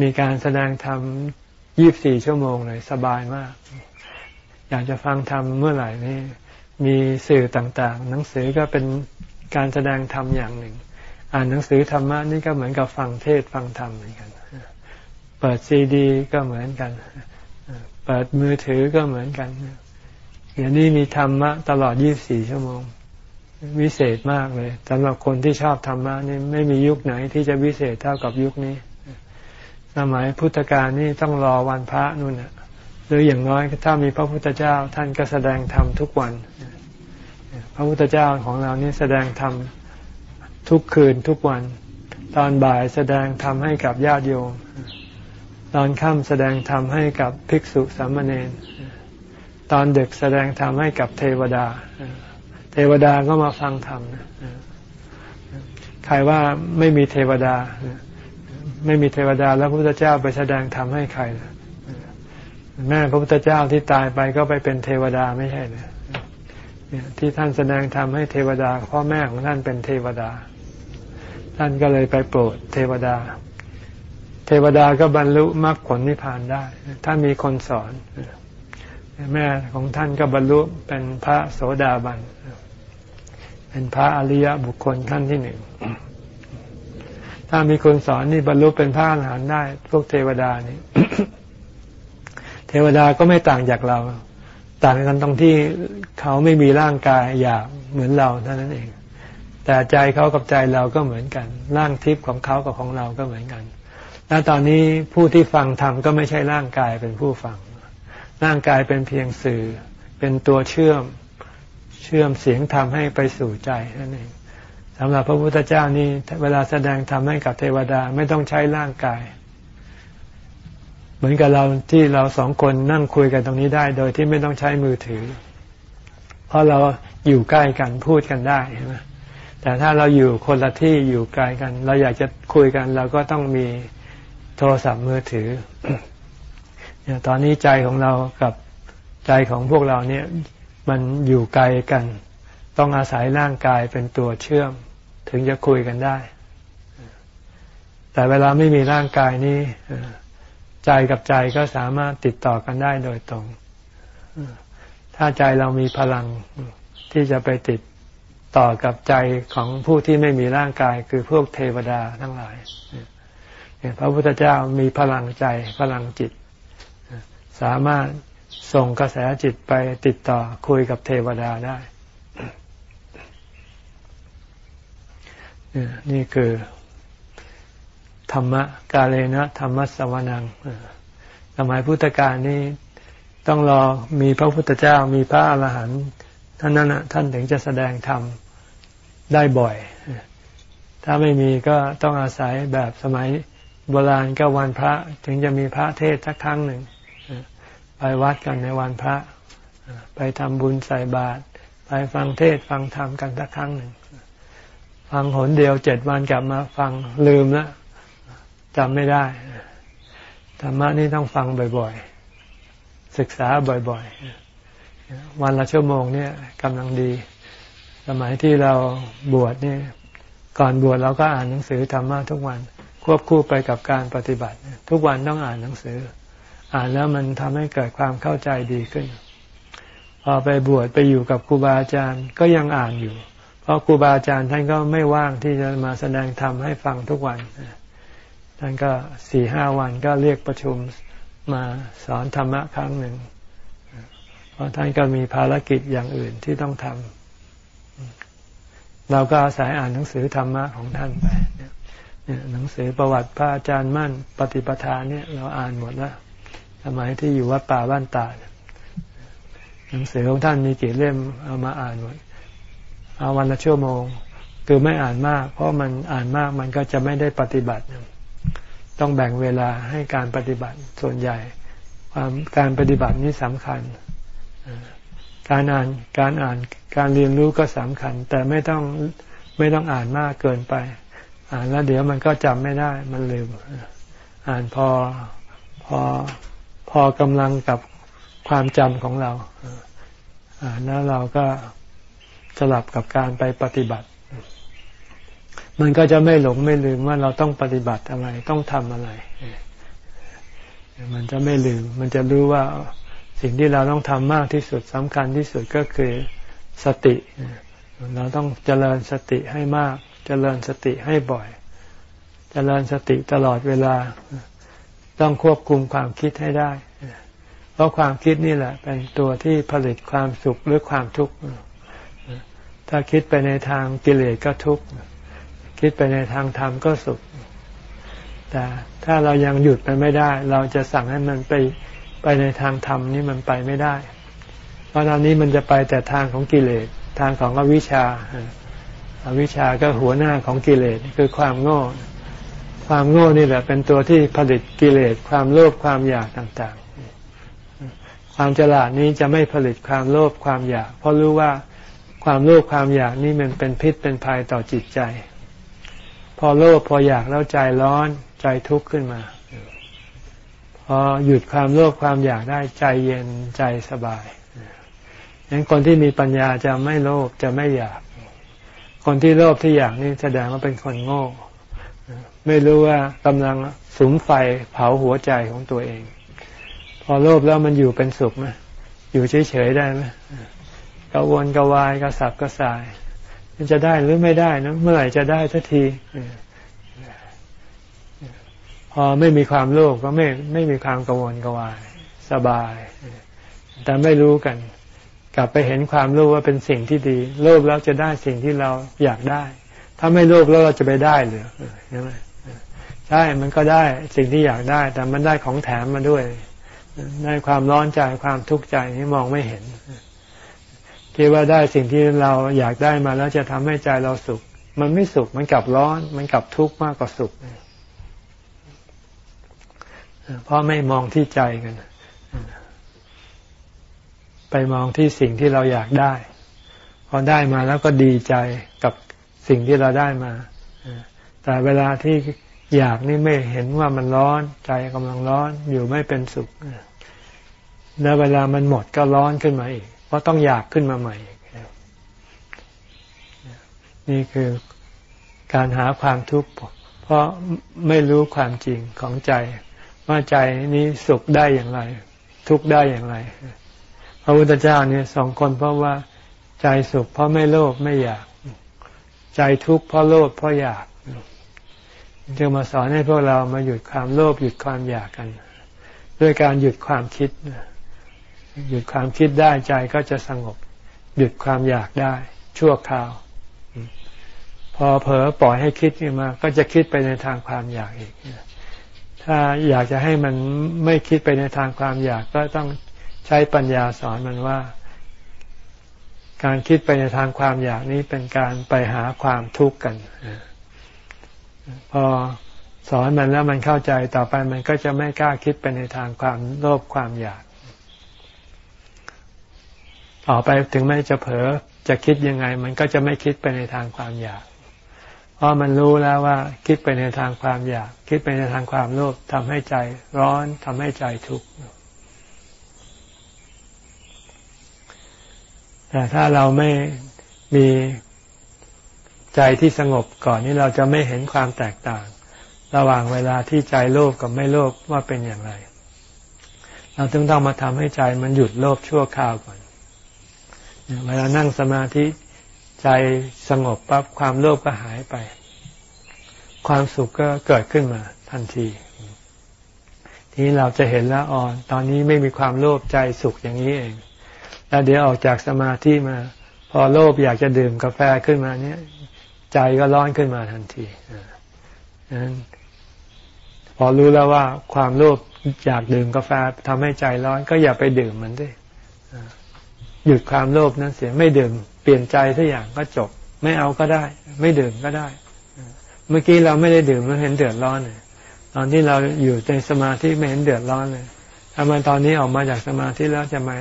มีการแสดงธรรมยี่บสี่ชั่วโมงเลยสบายมาก อยากจะฟังธรรมเมื่อไหร่นี่มีสื่อต่างๆ หนังสือก็เป็นการแสดงธรรมอย่างหนึ่ง อ่านหนังสือธรรมะนี่ก็เหมือนกับฟังเทศฟังธรรมเหมือนกัน เปิดซีดีก็เหมือนกัน เปิดมือถือก็เหมือนกันเดี๋ยวนี้มีธรรมะตลอด24ชั่วโมง วิเศษมากเลยสำหรับคนที่ชอบธรรมะนี่ไม่มียุคไหนที่จะวิเศษเท่ากับยุคนี้ สมัยพุทธกาลนี่ต้องรอวันพระนู่นน่ะหรืออย่างน้อยถ้ามีพระพุทธเจ้าท่านก็แสดงธรรมทุกวัน พระพุทธเจ้าของเรานี่แสดงธรรมทุกคืนทุกวัน ตอนบ่ายแสดงธรรมให้กับญาติโยม ตอนค่ำแสดงธรรมให้กับภิกษุสามเณรตอนดึกแสดงธรรมให้กับเทวดา วดาก็มาฟังธรรมใครว่าไม่มีเทวดา ไม่มีเทวดาแล้วพระพุทธเจ้าไปแสดงธรรมให้ใครแม่พระพุทธเจ้าที่ตายไปก็ไปเป็นเทวดาไม่ใช่เลยที่ท่านแสดงธรรมให้เทวดาพ่อแม่ของท่านเป็นเทวดา ท่านก็เลยไปโปรดเทวดา เทวดาก็บรรลุมรรคผลนิพพานได้ ถ้ามีคนสอนแม่ของท่านก็บรรลุเป็นพระโสดาบัน เป็นพระอริยบุคคลขั้นที่หนึ่ง ถ้ามีคนสอนนี่บรรลุเป็นพระอรหันต์ได้ พวกเทวดานี่เทวดาก็ไม่ต่างจากเรา ต่างกันตรงที่เขาไม่มีร่างกายอยากเหมือนเราเท่านั้นเอง แต่ใจเขากับใจเราก็เหมือนกัน ร่างทิพย์ของเขากับของเราก็เหมือนกัน และตอนนี้ผู้ที่ฟังธรรมก็ไม่ใช่ร่างกายเป็นผู้ฟัง ร่างกายเป็นเพียงสื่อ เป็นตัวเชื่อม เชื่อมเสียงธรรมให้ไปสู่ใจนั่นเองสำหรับพระพุทธเจ้านี่เวลาแสดงธรรมให้กับเทวดาไม่ต้องใช้ร่างกาย เหมือนกับเราที่เราสองคนนั่งคุยกันตรงนี้ได้ โดยที่ไม่ต้องใช้มือถือ เพราะเราอยู่ใกล้กันพูดกันได้ใช่ไหมแต่ถ้าเราอยู่คนละที่อยู่ไกลกัน เราอยากจะคุยกัน เราก็ต้องมีโทรศัพท์มือถือเนี่ยตอนนี้ใจของเรากับใจของพวกเราเนี่ย มันอยู่ไกลกัน ต้องอาศัยร่างกายเป็นตัวเชื่อม ถึงจะคุยกันได้ แต่เวลาไม่มีร่างกายนี้ใจกับใจก็สามารถติดต่อกันได้โดยตรง ถ้าใจเรามีพลังที่จะไปติดต่อกับใจของผู้ที่ไม่มีร่างกายคือพวกเทวดาทั้งหลายพระพุทธเจ้ามีพลังใจพลังจิต สามารถ ส่งกระแสจิตไปติดต่อคุยกับเทวดาได้ นี่คือธรรมะกาเลนะธรรมะสวนังสมัยพุทธกาลนี้ต้องรอมีพระพุทธเจ้ามีพระอาหารหันต์ท่านนั้นท่านถึงจะแสดงธรรมได้บ่อย ถ้าไม่มีก็ต้องอาศัยแบบสมัยโบราณก็วันพระถึงจะมีพระเทศสักครั้งหนึ่ง ไปวัดกันในวันพระ ไปทำบุญใส่บาตรไปฟังเทศฟังธรรมกันสักครั้งหนึ่ง ฟังหนเดียวเจ็ดวันกลับมาฟังลืมแล้วจำไม่ได้ ธรรมะนี่ต้องฟังบ่อยๆ ศึกษาบ่อยๆ วันละชั่วโมงเนี่ยกำลังดี สมัยที่เราบวชนี่ก่อนบวชเราก็อ่านหนังสือธรรมะทุกวัน ควบคู่ไปกับการปฏิบัติ ทุกวันต้องอ่านหนังสือ อ่านแล้วมันทำให้เกิดความเข้าใจดีขึ้น พอไปบวชไปอยู่กับครูบาอาจารย์ก็ยังอ่านอยู่ เพราะครูบาอาจารย์ท่านก็ไม่ว่างที่จะมาแสดงธรรมให้ฟังทุกวันท่านก็สี่ห้าวันก็เรียกประชุมมาสอนธรรมะครั้งหนึ่ง เพราะท่านก็มีภารกิจอย่างอื่นที่ต้องทำเราก็อาศัยอ่านหนังสือธรรมะของท่านไปหนังสือประวัติพระอาจารย์มั่นปฏิปทาเนี่ยเราอ่านหมดแล้ว มัยที่อยู่วัดป่าบ้านตาหนังสือของท่านมีกี่เล่มเอามาอ่านหมดเอาวันละชั่วโมง คือไม่อ่านมาก เพราะมันอ่านมากมันก็จะไม่ได้ปฏิบัติ ต้องแบ่งเวลาให้การปฏิบัติส่วนใหญ่ ความการปฏิบัตินี้สำคัญ การอ่านการอ่านการเรียนรู้ก็สำคัญ แต่ไม่ต้องไม่ต้องอ่านมากเกินไป อ่านแล้วเดี๋ยวมันก็จำไม่ได้มันลืม อ่านพอพอ พอกำลังกับความจำของเราแล้วเราก็สลับกับการไปปฏิบัติ มันก็จะไม่หลงไม่ลืมว่าเราต้องปฏิบัติอะไรต้องทำอะไร มันจะไม่ลืม มันจะรู้ว่าสิ่งที่เราต้องทำมากที่สุดสำคัญที่สุดก็คือสติ เราต้องเจริญสติให้มาก เจริญสติให้บ่อย เจริญสติตลอดเวลา ต้องควบคุมความคิดให้ได้ เพราะความคิดนี่แหละ เป็นตัวที่ผลิตความสุขหรือความทุกข์ ถ้าคิดไปในทางกิเลสก็ทุกข์ คิดไปในทางธรรมก็สุข แต่ถ้าเรายังหยุดไปไม่ได้ เราจะสั่งให้มันไปไปในทางธรรมนี่มันไปไม่ได้ เพราะตอนนี้มันจะไปแต่ทางของกิเลส ทางของอวิชชาอวิชชาก็หัวหน้าของกิเลสคือความโง่ ความโง่นี่แหละเป็นตัวที่ผลิตกิเลสความโลภความอยากต่างๆ ความฉลาดนี้จะไม่ผลิตความโลภความอยาก เพราะรู้ว่าความโลภความอยากนี่มันเป็นพิษเป็นภัยต่อจิตใจ พอโลภพออยากแล้วใจร้อนใจทุกข์ขึ้นมา พอหยุดความโลภความอยากได้ใจเย็นใจสบายงั้นคนที่มีปัญญาจะไม่โลภจะไม่อยาก คนที่โลภที่อยากนี่แสดงว่าเป็นคนโง่ ไม่รู้ว่ากำลังสุมไฟเผาหัวใจของตัวเอง พอโลภแล้วมันอยู่เป็นสุขไหมอยู่เฉยๆได้ไหมกระวนกระวายกระสับกระส่าย มันจะได้หรือไม่ได้นะเมื่อไหร่จะได้สักทีพอไม่มีความโลภก็ไม่ไม่มีความกระวนกวาย สบาย แต่ไม่รู้กัน กลับไปเห็นความรู้ว่าเป็นสิ่งที่ดี โลภแล้วจะได้สิ่งที่เราอยากได้ ถ้าไม่โลภแล้วเราจะไปได้หรือใช่ไหม ใช่มันก็ได้สิ่งที่อยากได้ แต่มันได้ของแถมมาด้วย ได้ความร้อนใจความทุกข์ใจนี่มองไม่เห็น คิดว่าได้สิ่งที่เราอยากได้มาแล้วจะทำให้ใจเราสุข มันไม่สุขมันกลับร้อน มันกลับทุกข์มากกว่าสุขเพราะไม่มองที่ใจกัน ไปมองที่สิ่งที่เราอยากได้ พอได้มาแล้วก็ดีใจกับสิ่งที่เราได้มา แต่เวลาที่ อยากนี่ไม่เห็นว่ามันร้อนใจกำลังร้อนอยู่ไม่เป็นสุข แล้วเวลามันหมดก็ร้อนขึ้นมาอีก เพราะต้องอยากขึ้นมาใหม่นี่คือการหาความทุกข์เพราะไม่รู้ความจริงของใจ ว่าใจนี้สุขได้อย่างไร ทุกข์ได้อย่างไร พระพุทธเจ้าเนี่ยสองคนเพราะว่าใจสุขเพราะไม่โลภไม่อยาก ใจทุกข์เพราะโลภเพราะอยาก จึงมาสอนให้พวกเรามาหยุดความโลภหยุดความอยากกัน ด้วยการหยุดความคิด หยุดความคิดได้ใจก็จะสงบ หยุดความอยากได้ ชั่วคราว พอเผลอปล่อยให้คิดขึ้นมา ก็จะคิดไปในทางความอยากอีก ถ้าอยากจะให้มันไม่คิดไปในทางความอยากก็ต้องใช้ปัญญาสอนมันว่า การคิดไปในทางความอยากนี้เป็นการไปหาความทุกข์กัน พอสอนมันแล้วมันเข้าใจต่อไปมันก็จะไม่กล้าคิดไปในทางความโลภความอยาก ต่อไปถึงแม้จะเผลอจะคิดยังไง มันก็จะไม่คิดไปในทางความอยาก เพราะมันรู้แล้วว่าคิดไปในทางความอยาก คิดไปในทางความโลภทำให้ใจร้อนทำให้ใจทุกข์แต่ถ้าเราไม่มี ใจที่สงบก่อนนี้เราจะไม่เห็นความแตกต่าง ระหว่างเวลาที่ใจโลภกับไม่โลภว่าเป็นอย่างไร เราต้องต้องมาทำให้ใจมันหยุดโลภชั่วคราวก่อน เวลานั่งสมาธิใจสงบปั๊บความโลภก็หายไป ความสุขก็เกิดขึ้นมาทันที ทีนี้เราจะเห็นแล้วอ่อนตอนนี้ไม่มีความโลภใจสุขอย่างนี้เอง แล้วเดี๋ยวออกจากสมาธิมา พอโลภอยากจะดื่มกาแฟขึ้นมาเนี่ย ใจก็ร้อนขึ้นมาทันทีนั้นพอรู้แล้วว่าความโลภอยากดื่มกาแฟทำให้ใจร้อนก็อย่าไปดื่มมันด้วยหยุดความโลภนั้นเสียไม่ดื่ม เปลี่ยนใจทุกอย่างก็จบ ไม่เอาก็ได้ ไม่ดื่มก็ได้ เมื่อกี้เราไม่ได้ดื่มเราเห็นเดือดร้อนเลยตอนที่เราอยู่ในสมาธิไม่เห็นเดือดร้อนเลยทำไมตอนนี้ออกมาจากสมาธิแล้วจะมา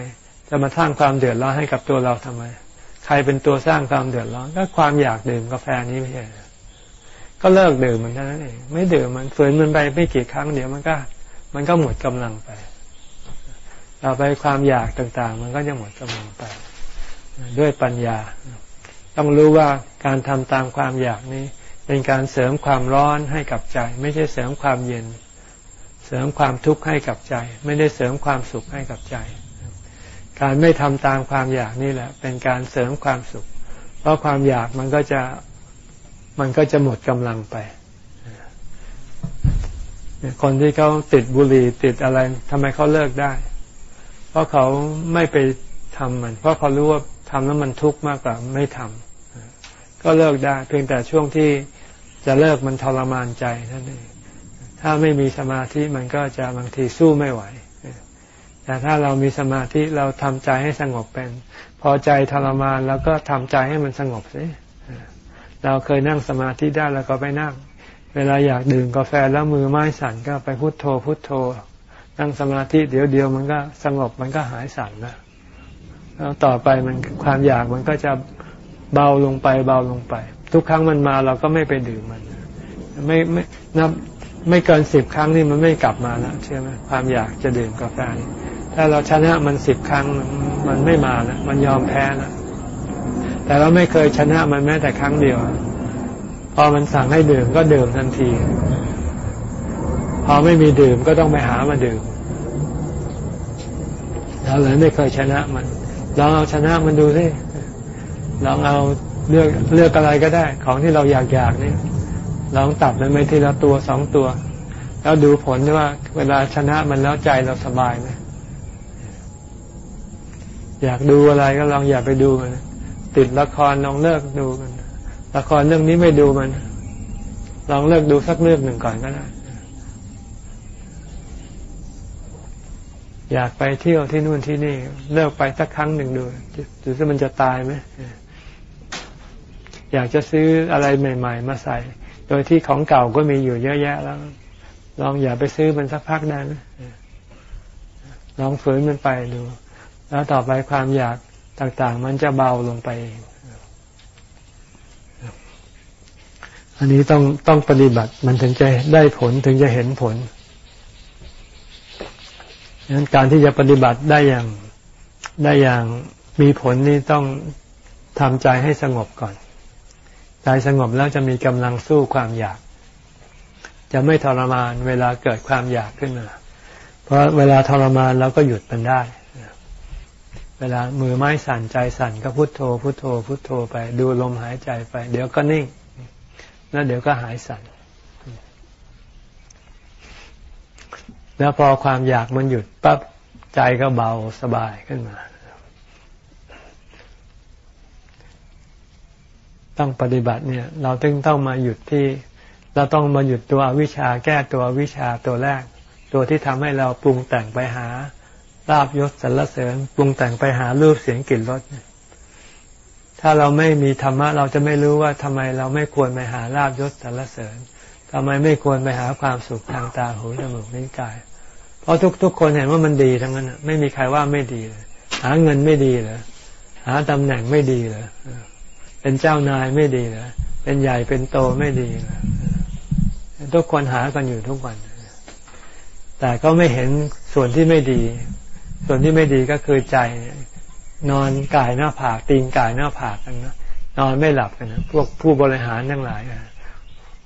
จะมาสร้างความเดือดร้อนให้กับตัวเราทำไม ใครเป็นตัวสร้างความเดือดร้อนก็ความอยากดื่มกาแฟนี้ไม่ใช่ก็เลิกดื่มมันเท่านั้นเองไม่ดื่มมันฝืนมันไปไม่กี่ครั้งเดี๋ยวมันก็ มันก็หมดกำลังไปต่อไปความอยากต่างๆ มันก็จะหมดกำลังไป ด้วยปัญญา ต้องรู้ว่าการทำตามความอยากนี้ เป็นการเสริมความร้อนให้กับใจ ไม่ใช่เสริมความเย็น เสริมความทุกข์ให้กับใจ ไม่ได้เสริมความสุขให้กับใจ การไม่ทำตามความอยากนี่แหละ เป็นการเสริมความสุข เพราะความอยากมันก็จะมันก็จะหมดกำลังไป คนที่เขาติดบุหรี่ติดอะไรทำไมเขาเลิกได้ เพราะเขาไม่ไปทำมัน เพราะเขารู้ว่าทำแล้วมันทุกข์มากกว่าไม่ทำก็เลิกได้ เพียงแต่ช่วงที่จะเลิกมันทรมานใจนั่นเองถ้าไม่มีสมาธิมันก็จะบางทีสู้ไม่ไหว แต่ถ้าเรามีสมาธิเราทำใจให้สงบเป็น พอใจทรมานแล้วก็ทำใจให้มันสงบสิเราเคยนั่งสมาธิได้แล้วก็ไปนั่ง เวลาอยากดื่มกาแฟแล้วมือไม้สั่นก็ไปพุโทโธ พุโทโธ นั่งสมาธิเดี๋ยวเดียวมันก็สงบมันก็หายสั่นนะแล้วต่อไปมันความอยากมันก็จะเบาลงไปเบาลงไป ทุกครั้งมันมาเราก็ไม่ไปดื่มมัน ไม่ไม่นับไม่เกินสิบครั้งนี่มันไม่กลับมาแล้วเชื่อไหมความอยากจะดื่มกาแฟ ถ้าเราชนะมันสิบครั้งมันไม่มาแล้วมันยอมแพ้แล้วแต่เราไม่เคยชนะมันแม้แต่ครั้งเดียว พอมันสั่งให้ดื่มก็ดื่มทันที พอไม่มีดื่มก็ต้องไปหามาดื่มเราเลยไม่เคยชนะมันลองเอาชนะมันดูสิลองเอาเลือกเลือกอะไรก็ได้ ของที่เราอยากอยากนี่ลองตัดมันไปทีละตัวสองตัว แล้วดูผลว่า เวลาชนะมันแล้วใจเราสบายไหม อยากดูอะไรก็ลองอย่าไปดูมัน ติดละครลองเลิกดูมัน ละครเรื่องนี้ไม่ดูมัน ลองเลิกดูสักเรื่องหนึ่งก่อนก็ได้ อยากไปเที่ยวที่นู่นที่นี่ เลิกไปสักครั้งหนึ่งดูดูสิมันจะตายไหมอยากจะซื้ออะไรใหม่ ๆ มาใส่ โดยที่ของเก่าก็มีอยู่เยอะแยะแล้ว ลองอย่าไปซื้อมันสักพักได้ไหมลองฝืนมันไปดู แล้วต่อไปความอยากต่างๆ มันจะเบาลงไปเองอันนี้ต้องต้องปฏิบัติมันถึงจะได้ผลถึงจะเห็นผลดังนั้นการที่จะปฏิบัติได้อย่างได้อย่างมีผลนี่ต้องทำใจให้สงบก่อน ใจสงบแล้วจะมีกำลังสู้ความอยาก จะไม่ทรมานเวลาเกิดความอยากขึ้นมา เพราะเวลาทรมานเราก็หยุดมันได้ เวลามือไม้สั่นใจสั่นก็พุโทโธ พุโทโธ พุโทโธไป ดูลมหายใจไป เดี๋ยวก็นิ่ง แล้วเดี๋ยวก็หายสั่น แล้วพอความอยากมันหยุดปั๊บใจก็เบาสบายขึ้นมา ต้องปฏิบัติเนี่ย เราต้องต้องมาหยุดที่ เราต้องมาหยุดตัววิชาแก้ตัววิชาตัวแรก ตัวที่ทำให้เราปรุงแต่งไปหา ลาบยศสรรเสริญปรุงแต่งไปหารูปเสียงกลิ่นรสถ้าเราไม่มีธรรมะเราจะไม่รู้ว่าทำไมเราไม่ควรไปหาลาบยศสรรเสริญทำไมไม่ควรไปหาความสุขทางตาหูจมูกนิ้วกาย เพราะทุกทุกคนเห็นว่ามันดีทั้งนั้นไม่มีใครว่าไม่ดีเลยหาเงินไม่ดีเหรอหาตำแหน่งไม่ดีเหรอเป็นเจ้านายไม่ดีเหรอเป็นใหญ่เป็นโตไม่ดีเหรอทุกคนหากันอยู่ทุกวัน แต่ก็ไม่เห็นส่วนที่ไม่ดี ส่วนที่ไม่ดีก็คือใจนอนกายหน้าผากตีนกายหน้าผากกันนะนอนไม่หลับกันนะพวกผู้บริหารทั้งหลาย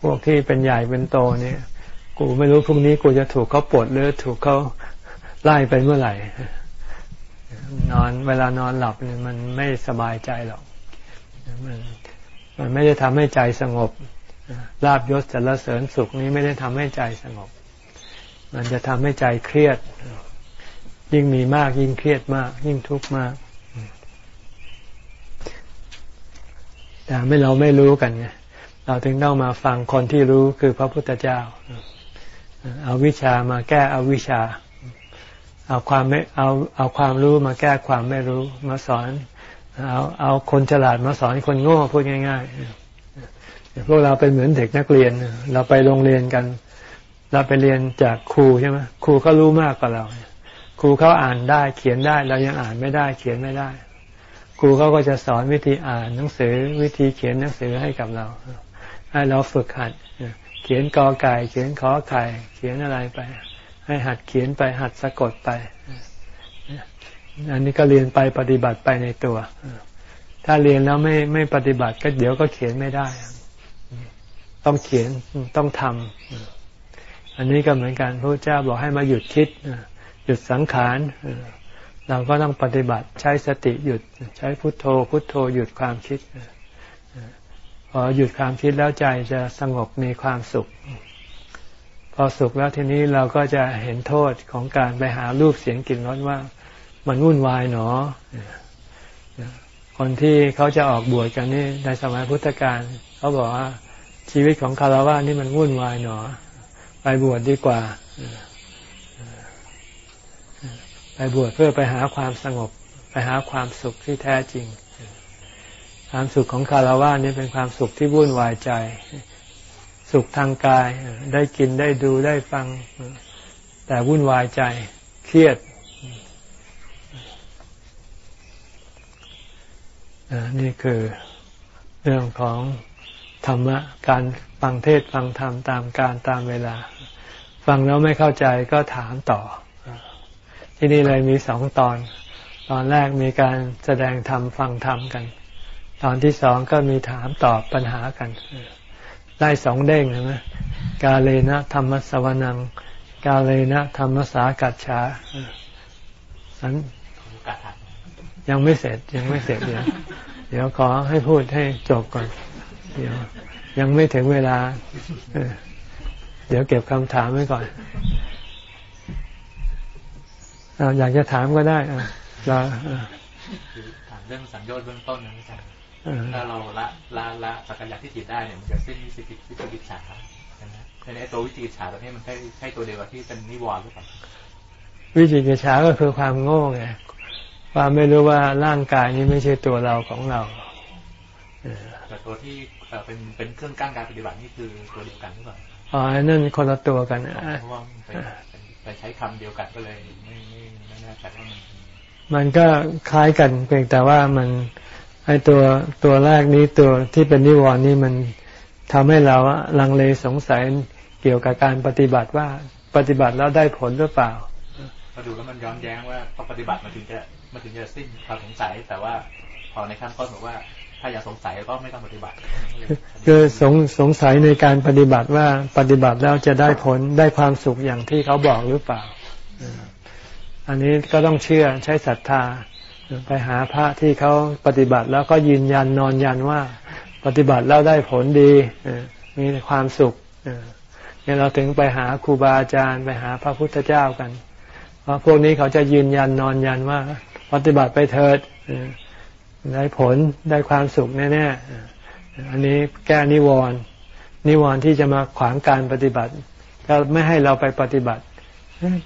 พวกที่เป็นใหญ่เป็นโตเนี่ย กูไม่รู้พรุ่งนี้กูจะถูกเขาปวดหรือถูกเขาไล่ไปเมื่อไหร่นอนเวลานอนหลับเนี่ยมันไม่สบายใจหรอกมันมันไม่ได้ทำให้ใจสงบลาบยศสรรเสริญสุขนี้ไม่ได้ทำให้ใจสงบ มันจะทำให้ใจเครียด ยิ่งมีมากยิ่งเครียดมาก ยิ่งทุกข์มาก แต่ไม่เราไม่รู้กันไงเราถึงต้องมาฟังคนที่รู้คือพระพุทธเจ้า เอาวิชามาแก้เอาวิชา เอาความไม่เอาเอาความรู้มาแก้ความไม่รู้มาสอน เอาเอาคนฉลาดมาสอนคนโง่พูดง่ายๆพวกเราเป็นเหมือนเด็กนักเรียน เราไปโรงเรียนกัน เราไปเรียนจากครูใช่ไหมครูเขารู้มากกว่าเรา ครูเขาอ่านได้เขียนได้ เรายังอ่านไม่ได้เขียนไม่ได้ ครูเขาก็จะสอนวิธีอ่านหนังสือวิธีเขียนหนังสือให้กับเรา ให้เราฝึกหัดเขียนกอไก่เขียนขอไข่ เขียนอะไรไป ให้หัดเขียนไปหัดสะกดไป อันนี้ก็เรียนไปปฏิบัติไปในตัว ถ้าเรียนแล้วไม่ไม่ปฏิบัติก็เดี๋ยวก็เขียนไม่ได้ ต้องเขียนต้องทำอันนี้ก็เหมือนกันพระเจ้าบอกให้มาหยุดคิด หยุดสังขารเราก็ต้องปฏิบัติใช้สติหยุดใช้พุทโธ พุทโธหยุดความคิดพอหยุดความคิดแล้วใจจะสงบมีความสุข พอสุขแล้วทีนี้เราก็จะเห็นโทษของการไปหารูปเสียงกลิ่นรสว่า มันวุ่นวายหนอ คนที่เขาจะออกบวชกันนี่ในสมัยพุทธกาลเขาบอกว่าชีวิตของคารวะนี่มันวุ่นวายหนอ ไปบวชดดีกว่า บวชเพื่อไปหาความสงบ ไปหาความสุขที่แท้จริง ความสุขของคารวะนี่เป็นความสุขที่วุ่นวายใจ สุขทางกาย ได้กินได้ดูได้ฟัง แต่วุ่นวายใจเครียดนี่คือเรื่องของธรรมะการฟังเทศฟังธรรมตามการตามเวลา ฟังแล้วไม่เข้าใจก็ถามต่อ ที่นี่เลยมีสองตอน ตอนแรกมีการแสดงธรรมฟังธรรมกัน ตอนที่สองก็มีถามตอบปัญหากัน ได้สองเด้งใช่ไหมกาเลนะธรรมสวนัง กาเลนะธรรมสากัจฉาอันยังไม่เสร็จยังไม่เสร็จเดี๋ยวเดี๋ยวขอให้พูดให้จบก่อน เดี๋ยว ยังไม่ถึงเวลา เดี๋ยวเก็บคำถามไว้ก่อน อยากจะถามก็ได้เราคือถามเรื่องสัญญาณเบื้องต้นนะอาจารย์ถ้าเราละละละสักกายทิฏฐิได้เนี่ยมันจะสิ้นวิสิวิจิกิจฉาใช่ไหมในตัววิจิกิจฉาตัวนี้มันใช่ใช่ตัวเดียวกับที่เป็นนิวรณ์หรือเปล่าวิจิกิจฉาก็คือความโง่ไงความไม่รู้ว่าร่างกายนี้ไม่ใช่ตัวเราของเราแต่ตัวที่เป็นเป็นเครื่องกั้นการปฏิบัตินี่คือตัวเดียวกันหรือเปล่าอ๋อนั่นคนละตัวกันเพราะว่าไปใช้คำเดียวกันก็เลยไม่ไม่ไม่แน่ใจว่ามันมันก็คล้ายกันเพียงแต่ว่ามันไอตัวตัวแรกนี้ตัวที่เป็นนิวรณ์นี่มันทำให้เราลังเลสงสัยเกี่ยวกับการปฏิบัติว่าปฏิบัติแล้วได้ผลหรือเปล่าพอดูแล้วมันย้อนแย้งว่าพอปฏิบัติมาถึงจะมาถึงจะสิ้นความสงสัย แต่ว่าพอในขั้นต้นบอกว่า ถ้าอยากสงสัยก็ไม่ต้องปฏิบัติคือสงสงสัยในการปฏิบัติว่าปฏิบัติแล้วจะได้ผลได้ความสุขอย่างที่เขาบอกหรือเปล่า อันนี้ก็ต้องเชื่อใช้ศรัทธา ไปหาพระที่เขาปฏิบัติแล้วก็ยืนยันนอนยันว่า ปฏิบัติแล้วได้ผลดีมีความสุขเนี่ยเราถึงไปหาครูบาอาจารย์ไปหาพระพุทธเจ้ากัน เพราะพวกนี้เขาจะยืนยันนอนยันว่า ปฏิบัติไปเถิดได้ผลได้ความสุขแน่ๆอันนี้แก้นิวรณ์นิวรณ์ที่จะมาขวางการปฏิบัติ ก็ไม่ให้เราไปปฏิบัติ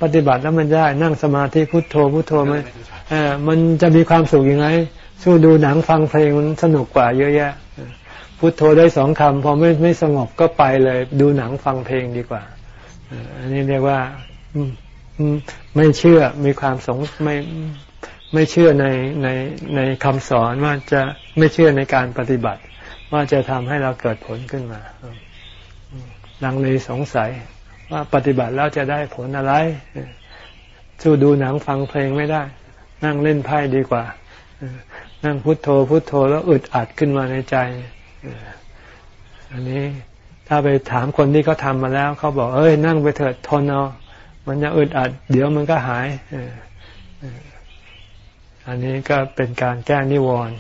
ปฏิบัติแล้วมันได้นั่งสมาธิพุทโธพุทโธมันมันจะมีความสุขยังไง สู้ดูหนังฟังเพลงมันสนุกกว่าเยอะแยะ พุทโธได้สองคำพอไม่ไม่สงบก็ไปเลย ดูหนังฟังเพลงดีกว่าอันนี้เรียกว่าไม่เชื่อมีความสงไม่ไม่เชื่อในในในคำสอนว่าจะไม่เชื่อในการปฏิบัติ ว่าจะทำให้เราเกิดผลขึ้นมาลังเลสงสัย ว่าปฏิบัติแล้วจะได้ผลอะไร สู้ดูหนังฟังเพลงไม่ได้ นั่งเล่นไพ่ดีกว่า นั่งพุทโธพุทโธแล้วอึดอัดขึ้นมาในใจ อันนี้ถ้าไปถามคนที่เขาทามาแล้วเขาบอก เอ้ย นั่งไปเถิดทนเอา มันจะอึดอัด เดี๋ยวมันก็หายอันนี้ก็เป็นการแก้นิวรณ์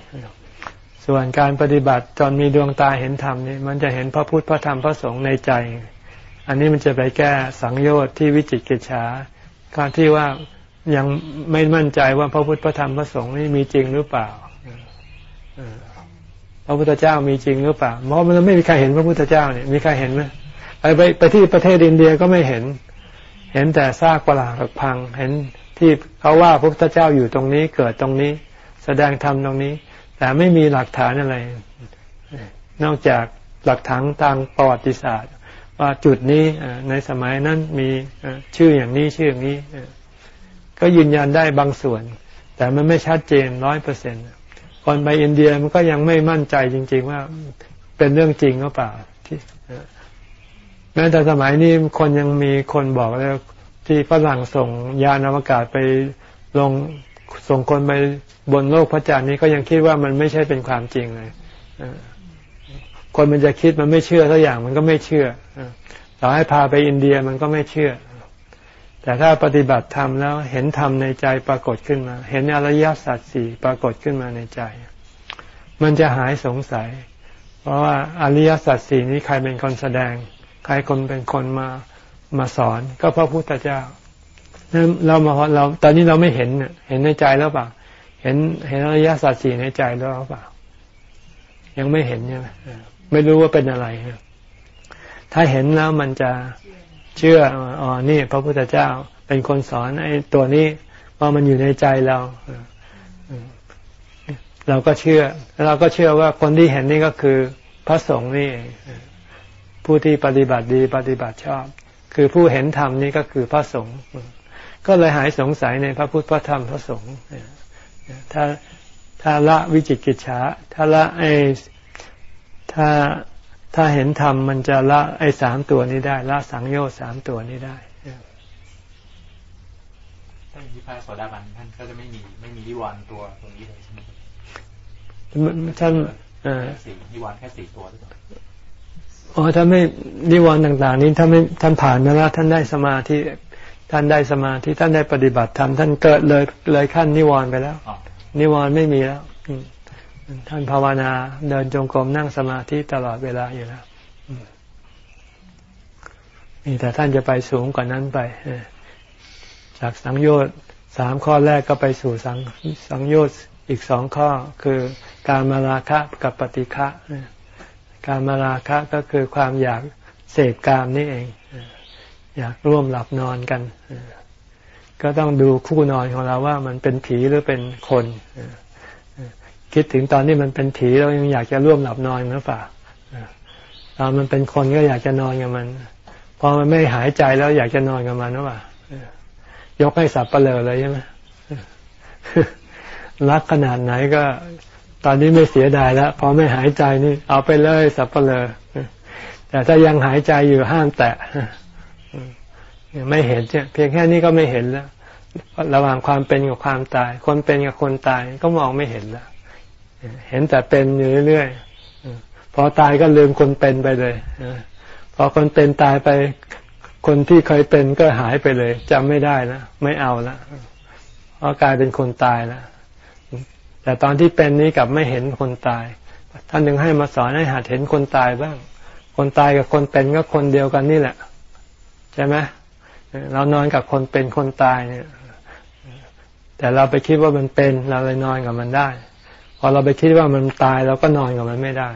ส่วนการปฏิบัติจนมีดวงตาเห็นธรรมนี่มันจะเห็นพระพุทธพระธรรมพระสงฆ์ในใจ อันนี้มันจะไปแก้สังโยชน์ที่วิจิตกิจฉาการที่ว่ายังไม่มั่นใจว่าพระพุทธพระธรรมพระสงฆ์นี่มีจริงหรือเปล่าพระพุทธเจ้ามีจริงหรือเปล่าเพราะมันไม่มีใครเห็นพระพุทธเจ้าเนี่ยมีใครเห็นไหมไปไปไปที่ประเทศอินเดียก็ไม่เห็น เห็นแต่ซากปลาหักพัง เห็นที่เขาว่าพระพุทธเจ้าอยู่ตรงนี้เกิดตรงนี้ แสดงธรรมตรงนี้ แต่ไม่มีหลักฐานอะไร นอกจากหลักฐานทางประวัติศาสตร์ ว่าจุดนี้ในสมัยนั้นมีชื่ออย่างนี้ชื่ออย่างนี้ก็ยืนยันได้บางส่วน แต่มันไม่ชัดเจนร้อยเปอร์เซ็นต์คนไปอินเดียมันก็ยังไม่มั่นใจจริง ๆ ว่าเป็นเรื่องจริงหรือเปล่าที่แม้แต่สมัยนี้คนยังมีคนบอกเลยที่ฝรั่งส่งยานอวกาศไปลงส่งคนไปบนโลกพระจันทร์นี้ก็ยังคิดว่ามันไม่ใช่เป็นความจริงเลย คนมันจะคิดมันไม่เชื่อสักอย่างมันก็ไม่เชื่อต่อให้พาไปอินเดียมันก็ไม่เชื่อ แต่ถ้าปฏิบัติธรรมแล้วเห็นธรรมในใจปรากฏขึ้นมา เห็นอริยสัจสี่ปรากฏขึ้นมาในใจ มันจะหายสงสัย เพราะว่าอริยสัจสี่นี้ใครเป็นคนแสดง ใครคนเป็นคนมามาสอนก็พระพุทธเจ้าเรามาเราตอนนี้เราไม่เห็นเห็นในใจแล้วเปล่าเห็นเห็นอริยสัจสี่ในใจแล้วเปล่ายังไม่เห็นใช่ไหม ไม่รู้ว่าเป็นอะไร ถ้าเห็นแล้วมันจะเชื่ออ๋อนี่ พระพุทธเจ้าเป็นคนสอนไอ้ตัวนี้ว่ามันอยู่ในใจเราเราก็เชื่อ เราก็เชื่อว่าคนที่เห็นนี่ก็คือพระสงฆ์นี่ ผู้ที่ปฏิบัติดีปฏิบัติชอบ คือผู้เห็นธรรมนี่ก็คือพระสงฆ์ก็เลยหายสงสัยในพระพุทธพระธรรมพระสงฆ์ถ้าถ้าละวิจิกิจฉาถ้าละไอ ถ้าถ้าเห็นธรรมมันจะละไอ้สามตัวนี้ได้ ละสังโยชน์สามตัวนี้ได้ท่านที่พระโสดาบันท่านก็จะไม่มีไม่มีนิวรณ์ตัวตรงนี้เลยใช่ไหมท่านสี่นิวรณ์แค่สี่ตัวหรือเปล่าอ๋อถ้าไม่นิวรณ์ต่าง ๆ นี้ถ้าไม่ท่านผ่านมาแล้วท่านได้สมาธิท่านได้สมาธิท่านได้ปฏิบัติธรรมท่านเกิดเลยเลยขั้นนิวรณ์ไปแล้ว นิวรณ์ไม่มีแล้ว ท่านภาวนาเดินจงกรมนั่งสมาธิตลอดเวลาอยู่แล้วมีแต่ท่านจะไปสูงกว่านั้นไปจากสังโยชน์สามข้อแรกก็ไปสู่สังสังโยชน์อีกสองข้อคือการมาราคะกับปฏิฆะการมาราคะก็คือความอยากเสพกามนี่เอง อยากร่วมหลับนอนกัน ก็ต้องดูคู่นอนของเราว่ามันเป็นผีหรือเป็นคน คิดถึงตอนนี้มันเป็นผีเรายังอยากจะร่วมหลับนอนหรือเปล่าตอนมันเป็นคนก็อยากจะนอนกับมัน พอมันไม่หายใจแล้วอยากจะนอนกับมันหรือเปล่ายกให้สับเปลือเลยใช่ไหมรักขนาดไหนก็ ตอนนี้ไม่เสียดายแล้วพอไม่หายใจนี่ เอาไปเลยสับเปลือแต่ถ้ายังหายใจอยู่ห้ามแตะไม่เห็นเพียงแค่นี้ก็ไม่เห็นแล้ว ระหว่างความเป็นกับความตาย คนเป็นกับคนตายก็มองไม่เห็นแล้ว เห็นแต่เป็นอยู่เรื่อยๆพอตายก็ลืมคนเป็นไปเลยพอคนเป็นตายไป คนที่เคยเป็นก็หายไปเลยจำไม่ได้แล้วไม่เอาล้วเพราะกลายเป็นคนตายแล้วแต่ตอนที่เป็นนี้กลับไม่เห็นคนตาย ท่านหนึ่งให้มาสอนให้หัดเห็นคนตายบ้าง คนตายกับคนเป็นก็คนเดียวกันนี่แหละใช่ไหมเรานอนกับคนเป็นคนตายเนี่ย แต่เราไปคิดว่ามันเป็นเราเลยนอนกับมันได้ พอเราไปคิดว่ามันตายเราก็นอนกับมันไม่ได้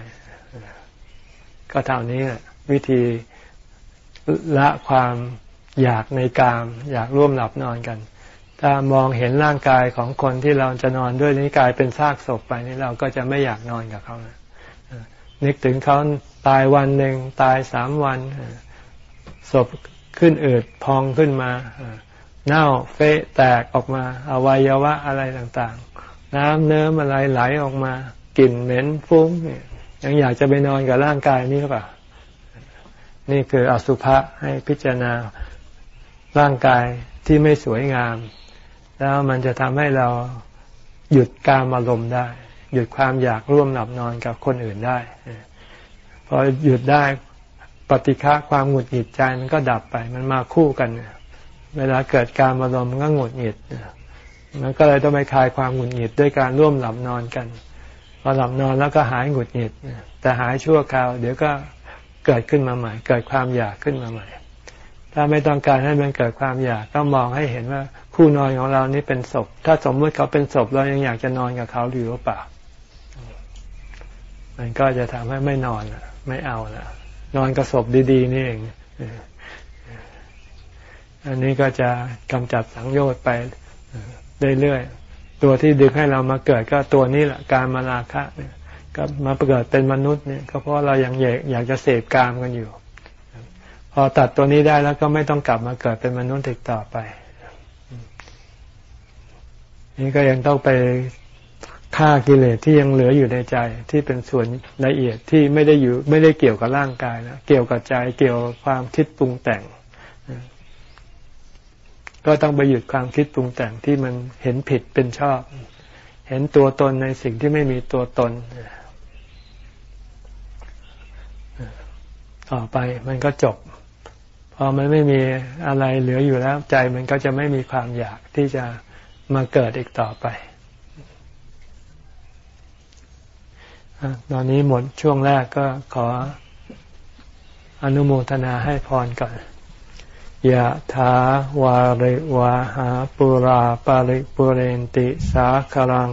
ก็เท่านี้แหละวิธีละความอยากในกาม อยากร่วมหลับนอนกัน ถ้ามองเห็นร่างกายของคนที่เราจะนอนด้วยนี้กลายเป็นซากศพไปนี่เราก็จะไม่อยากนอนกับเขานะนึกถึงเขาตายวันหนึ่งตายสามวันศพขึ้นอืดพองขึ้นมาเน่าเฟะแตกออกมาอวัยวะอะไรต่างๆ น้ำเนื้ออะไรไหลออกมากลิ่นเหม็นฟุ้งยังอยากจะไปนอนกับร่างกายนี้หรือเปล่า นี่คืออสุภะให้พิจารณาร่างกายที่ไม่สวยงาม แล้วมันจะทำให้เราหยุดการอารมณ์ได้ หยุดความอยากร่วมหลับนอนกับคนอื่นได้พอหยุดได้ปฏิฆะความหงุดหงิดใจมันก็ดับไป มันมาคู่กัน เวลาเกิดการอารมณ์มันก็หงุดหงิด มันก็เลยต้องไปคลายความหงุดหงิดด้วยการร่วมหลับนอนกัน พอหลับนอนแล้วก็หายหงุดหงิด แต่หายชั่วคราว เดี๋ยวก็เกิดขึ้นมาใหม่ เกิดความอยากขึ้นมาใหม่ ถ้าไม่ต้องการให้มันเกิดความอยากก็มองให้เห็นว่าคู่นอนของเรานี่เป็นศพ ถ้าสมมติเขาเป็นศพเรายังอยากจะนอนกับเขาหรือเปล่า มันก็จะทำให้ไม่นอนไม่เอาละนอนกับศพดีๆนี่เองอันนี้ก็จะกำจัดสังโยชน์ไป เรื่อยๆตัวที่ดึงให้เรามาเกิดก็ตัวนี้แหละการมาราคะเนี่ยก็มาเกิดเป็นมนุษย์เนี่ยก็เพราะเรายังอยากอยากจะเสพกามกันอยู่ พอตัดตัวนี้ได้แล้วก็ไม่ต้องกลับมาเกิดเป็นมนุษย์อีกต่อไป นี่ก็ยังต้องไปฆ่ากิเลสที่ยังเหลืออยู่ในใจที่เป็นส่วนละเอียดที่ไม่ได้อยู่ไม่ได้เกี่ยวกับร่างกายนะเกี่ยวกับใจเกี่ยวกับความคิดปรุงแต่ง ก็ต้องไปหยุดความคิดปรุงแต่งที่มันเห็นผิดเป็นชอบ เห็นตัวตนในสิ่งที่ไม่มีตัวตน ต่อไปมันก็จบ พอมันไม่มีอะไรเหลืออยู่แล้ว ใจมันก็จะไม่มีความอยากที่จะมาเกิดอีกต่อไปตอนนี้หมดช่วงแรกก็ขออนุโมทนาให้พรก่อน ยะถาวาริวาหาปุราปาริปุเรนติสาคลัง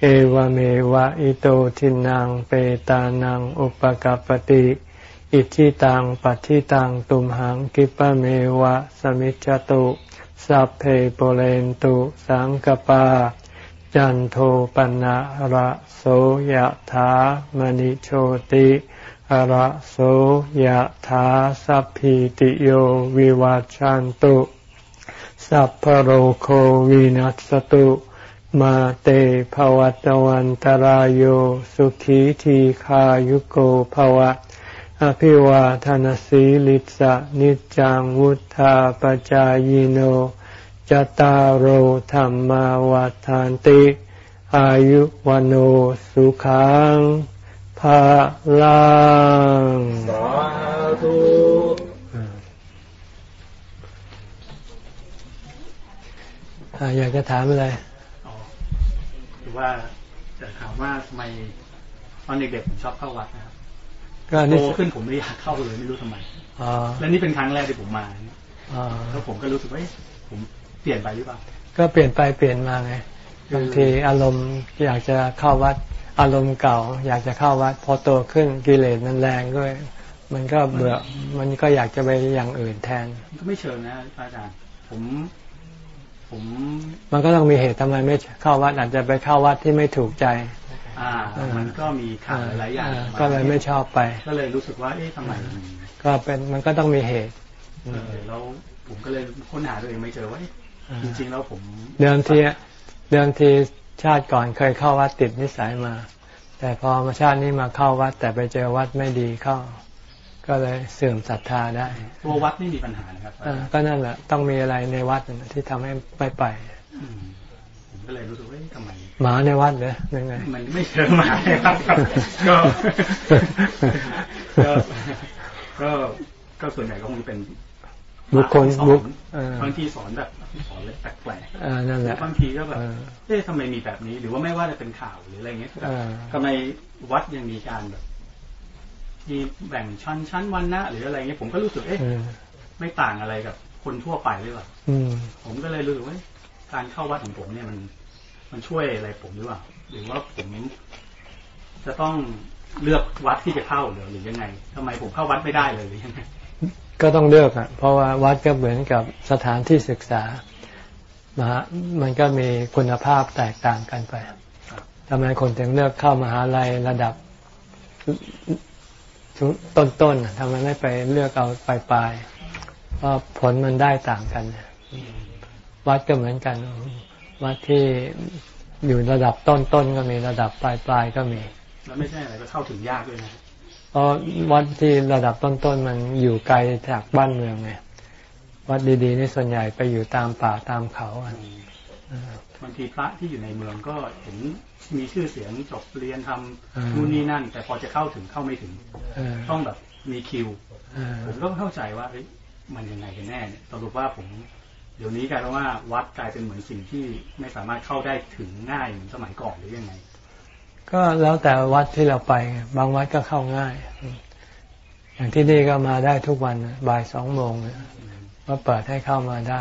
เอวเมวะอิโตทินังเปตานังอุปกัปติ อิทิตังปัติตังตุมหังกิปะเมวะสมิจจตุสัพเพปุเรนตุสังกปา จันโทปนะระโสยะถามณิโชติ ระโสยถาสัพพิติโยวิวัจจันตุ สัพพโรโควินัสตุ มาเตภวัตวันตารโยสุขีทีขายุโกภวะ อภิวาทานสีลิสะนิจังวุธาปจายโนจตารโหธรรมวาทานติ อายุวันโอสุขัง ภาลังสาธุอยากจะถามอะไรคือว่าจะถามว่าทำไมตอนเด็กๆผมชอบเข้าวัดนะครับก็โตขึ้นผมไม่อยากเข้าเลยไม่รู้ทำไมและนี่เป็นครั้งแรกที่ผมมาแล้วผมก็รู้สึกว่าผมเปลี่ยนไปหรือเปล่า ก็เปลี่ยนไปเปลี่ยนมาไงบางทีอารมณ์อยากจะเข้าวัด อารมณ์เก่า อยากจะเข้าวัด พอโตขึ้นกิเลสมันแรงด้วย มันก็เบื่อ มันก็อยากจะไปอย่างอื่นแทน ก็ไม่เชิงนะอาจารย์ผมผมมันก็ต้องมีเหตุทำไมไม่เข้าวัดอาจจะไปเข้าวัดที่ไม่ถูกใจ อ่า มันก็มีข่าวหลายอย่างก็เลยไม่ชอบไป ก็เลยรู้สึกว่าเอ๊ะทำไมก็เป็นมันก็ต้องมีเหตุเออแล้วผมก็เลยค้นหาตัวเองไม่เจอว่าจริงๆแล้วผม เดิมทีเดิมที ชาติก่อนเคยเข้าวัดติดนิสัยมา แต่พอมาชาตินี้มาเข้าวัด แต่ไปเจอวัดไม่ดีเข้า ก็เลยเสื่อมศรัทธาได้ ตัววัดไม่มีปัญหานะครับก็นั่นแหละต้องมีอะไรในวัดที่ทำให้ไปไปผมก็เลยรู้สึกว่าทำไมหมาในวัดเหรอยังไง มันไม่เชิงหมาในวัดครับก็ก็ก็ก็ส่วนใหญ่ก็คงเป็นบุคคลบุคบางทีสอนแบบ สอนเลยแปลกๆนั่นแหละบางทีก็แบบเอ๊ะทำไมมีแบบนี้ หรือว่าไม่ว่าจะเป็นข่าวหรืออะไรเงี้ยทำไมวัดยังมีการแบบ มีแบ่งชั้นชั้นวันนะหรืออะไรเงี้ยผมก็รู้สึกเอ๊ะไม่ต่างอะไรกับคนทั่วไปหรือเปล่าผมก็เลยรู้สึกว่าการเข้าวัดของผมเนี่ยมัน มันช่วยอะไรผมหรือเปล่าหรือว่าผมจะต้องเลือกวัดที่จะเข้าหรือหรือยังไงทำไมผมเข้าวัดไม่ได้เลยหรือยังไง ก็ต้องเลือกอะเพราะว่าวัดก็เหมือนกับสถานที่ศึกษามามันก็มีคุณภาพแตกต่างกันไปทำไมคนถึงเลือกเข้ามหาลัยระดับต้นๆทำไมไม่ไปเลือกเอาปลายๆเพราะผลมันได้ต่างกัน วัดก็เหมือนกัน วัดที่อยู่ระดับต้นๆก็มีระดับปลายๆก็มี แล้วไม่ใช่อะไรก็เข้าถึงยากด้วยนะ เพราะวัดที่ระดับต้นๆมันอยู่ไกลจากบ้านเมืองไงวัดดีๆนี่ส่วนใหญ่ไปอยู่ตามป่าตามเขาอะบางทีพระที่อยู่ในเมืองก็เห็นมีชื่อเสียงจบเรียนทำนู่นนี่นั่น แต่พอจะเข้าถึงเข้าไม่ถึงต้องแบบมีคิวผมก็เข้าใจว่าเอ้ยมันยังไงกันแน่เนี่ยสรุปว่าผมเดี๋ยวนี้กลายเป็นว่าวัดกลายเป็นเหมือนสิ่งที่ไม่สามารถเข้าได้ถึงง่ายเหมือนสมัยก่อนหรือยังไง ก็แล้วแต่วัดที่เราไป บางวัดก็เข้าง่าย อย่างที่นี่ก็มาได้ทุกวันบ่ายสองโมงก็เปิดให้เข้ามาได้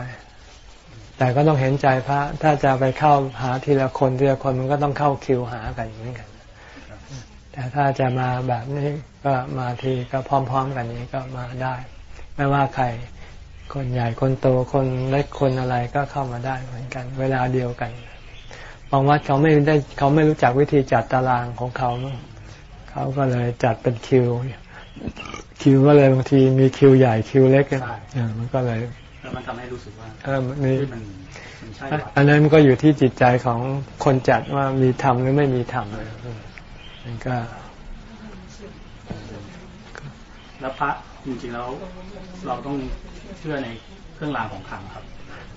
แต่ก็ต้องเห็นใจพระ ถ้าจะไปเข้าหาทีละคนทีละคนมันก็ต้องเข้าคิวหากันเหมือนกันแต่ถ้าจะมาแบบนี้ก็มาทีก็พร้อม ๆ กันนี้ก็มาได้ ไม่ว่าใครคนใหญ่คนโตคนเล็กคนอะไรก็เข้ามาได้เหมือนกัน เวลาเดียวกัน บางวัดเขาไม่ได้เขาไม่รู้จักวิธีจัดตารางของเขา เขาก็เลยจัดเป็นคิว คิวก็เลยบางทีมีคิวใหญ่คิวเล็กอ่ามันก็เลยแล้วมันทำให้รู้สึกว่าเออนี่อันนั้นมันก็อยู่ที่จิตใจของคนจัดว่ามีทำหรือไม่มีทำเลยมันก็ แล้วพระจริงๆแล้วเราต้องเชื่อในเครื่องรางของขลังครับ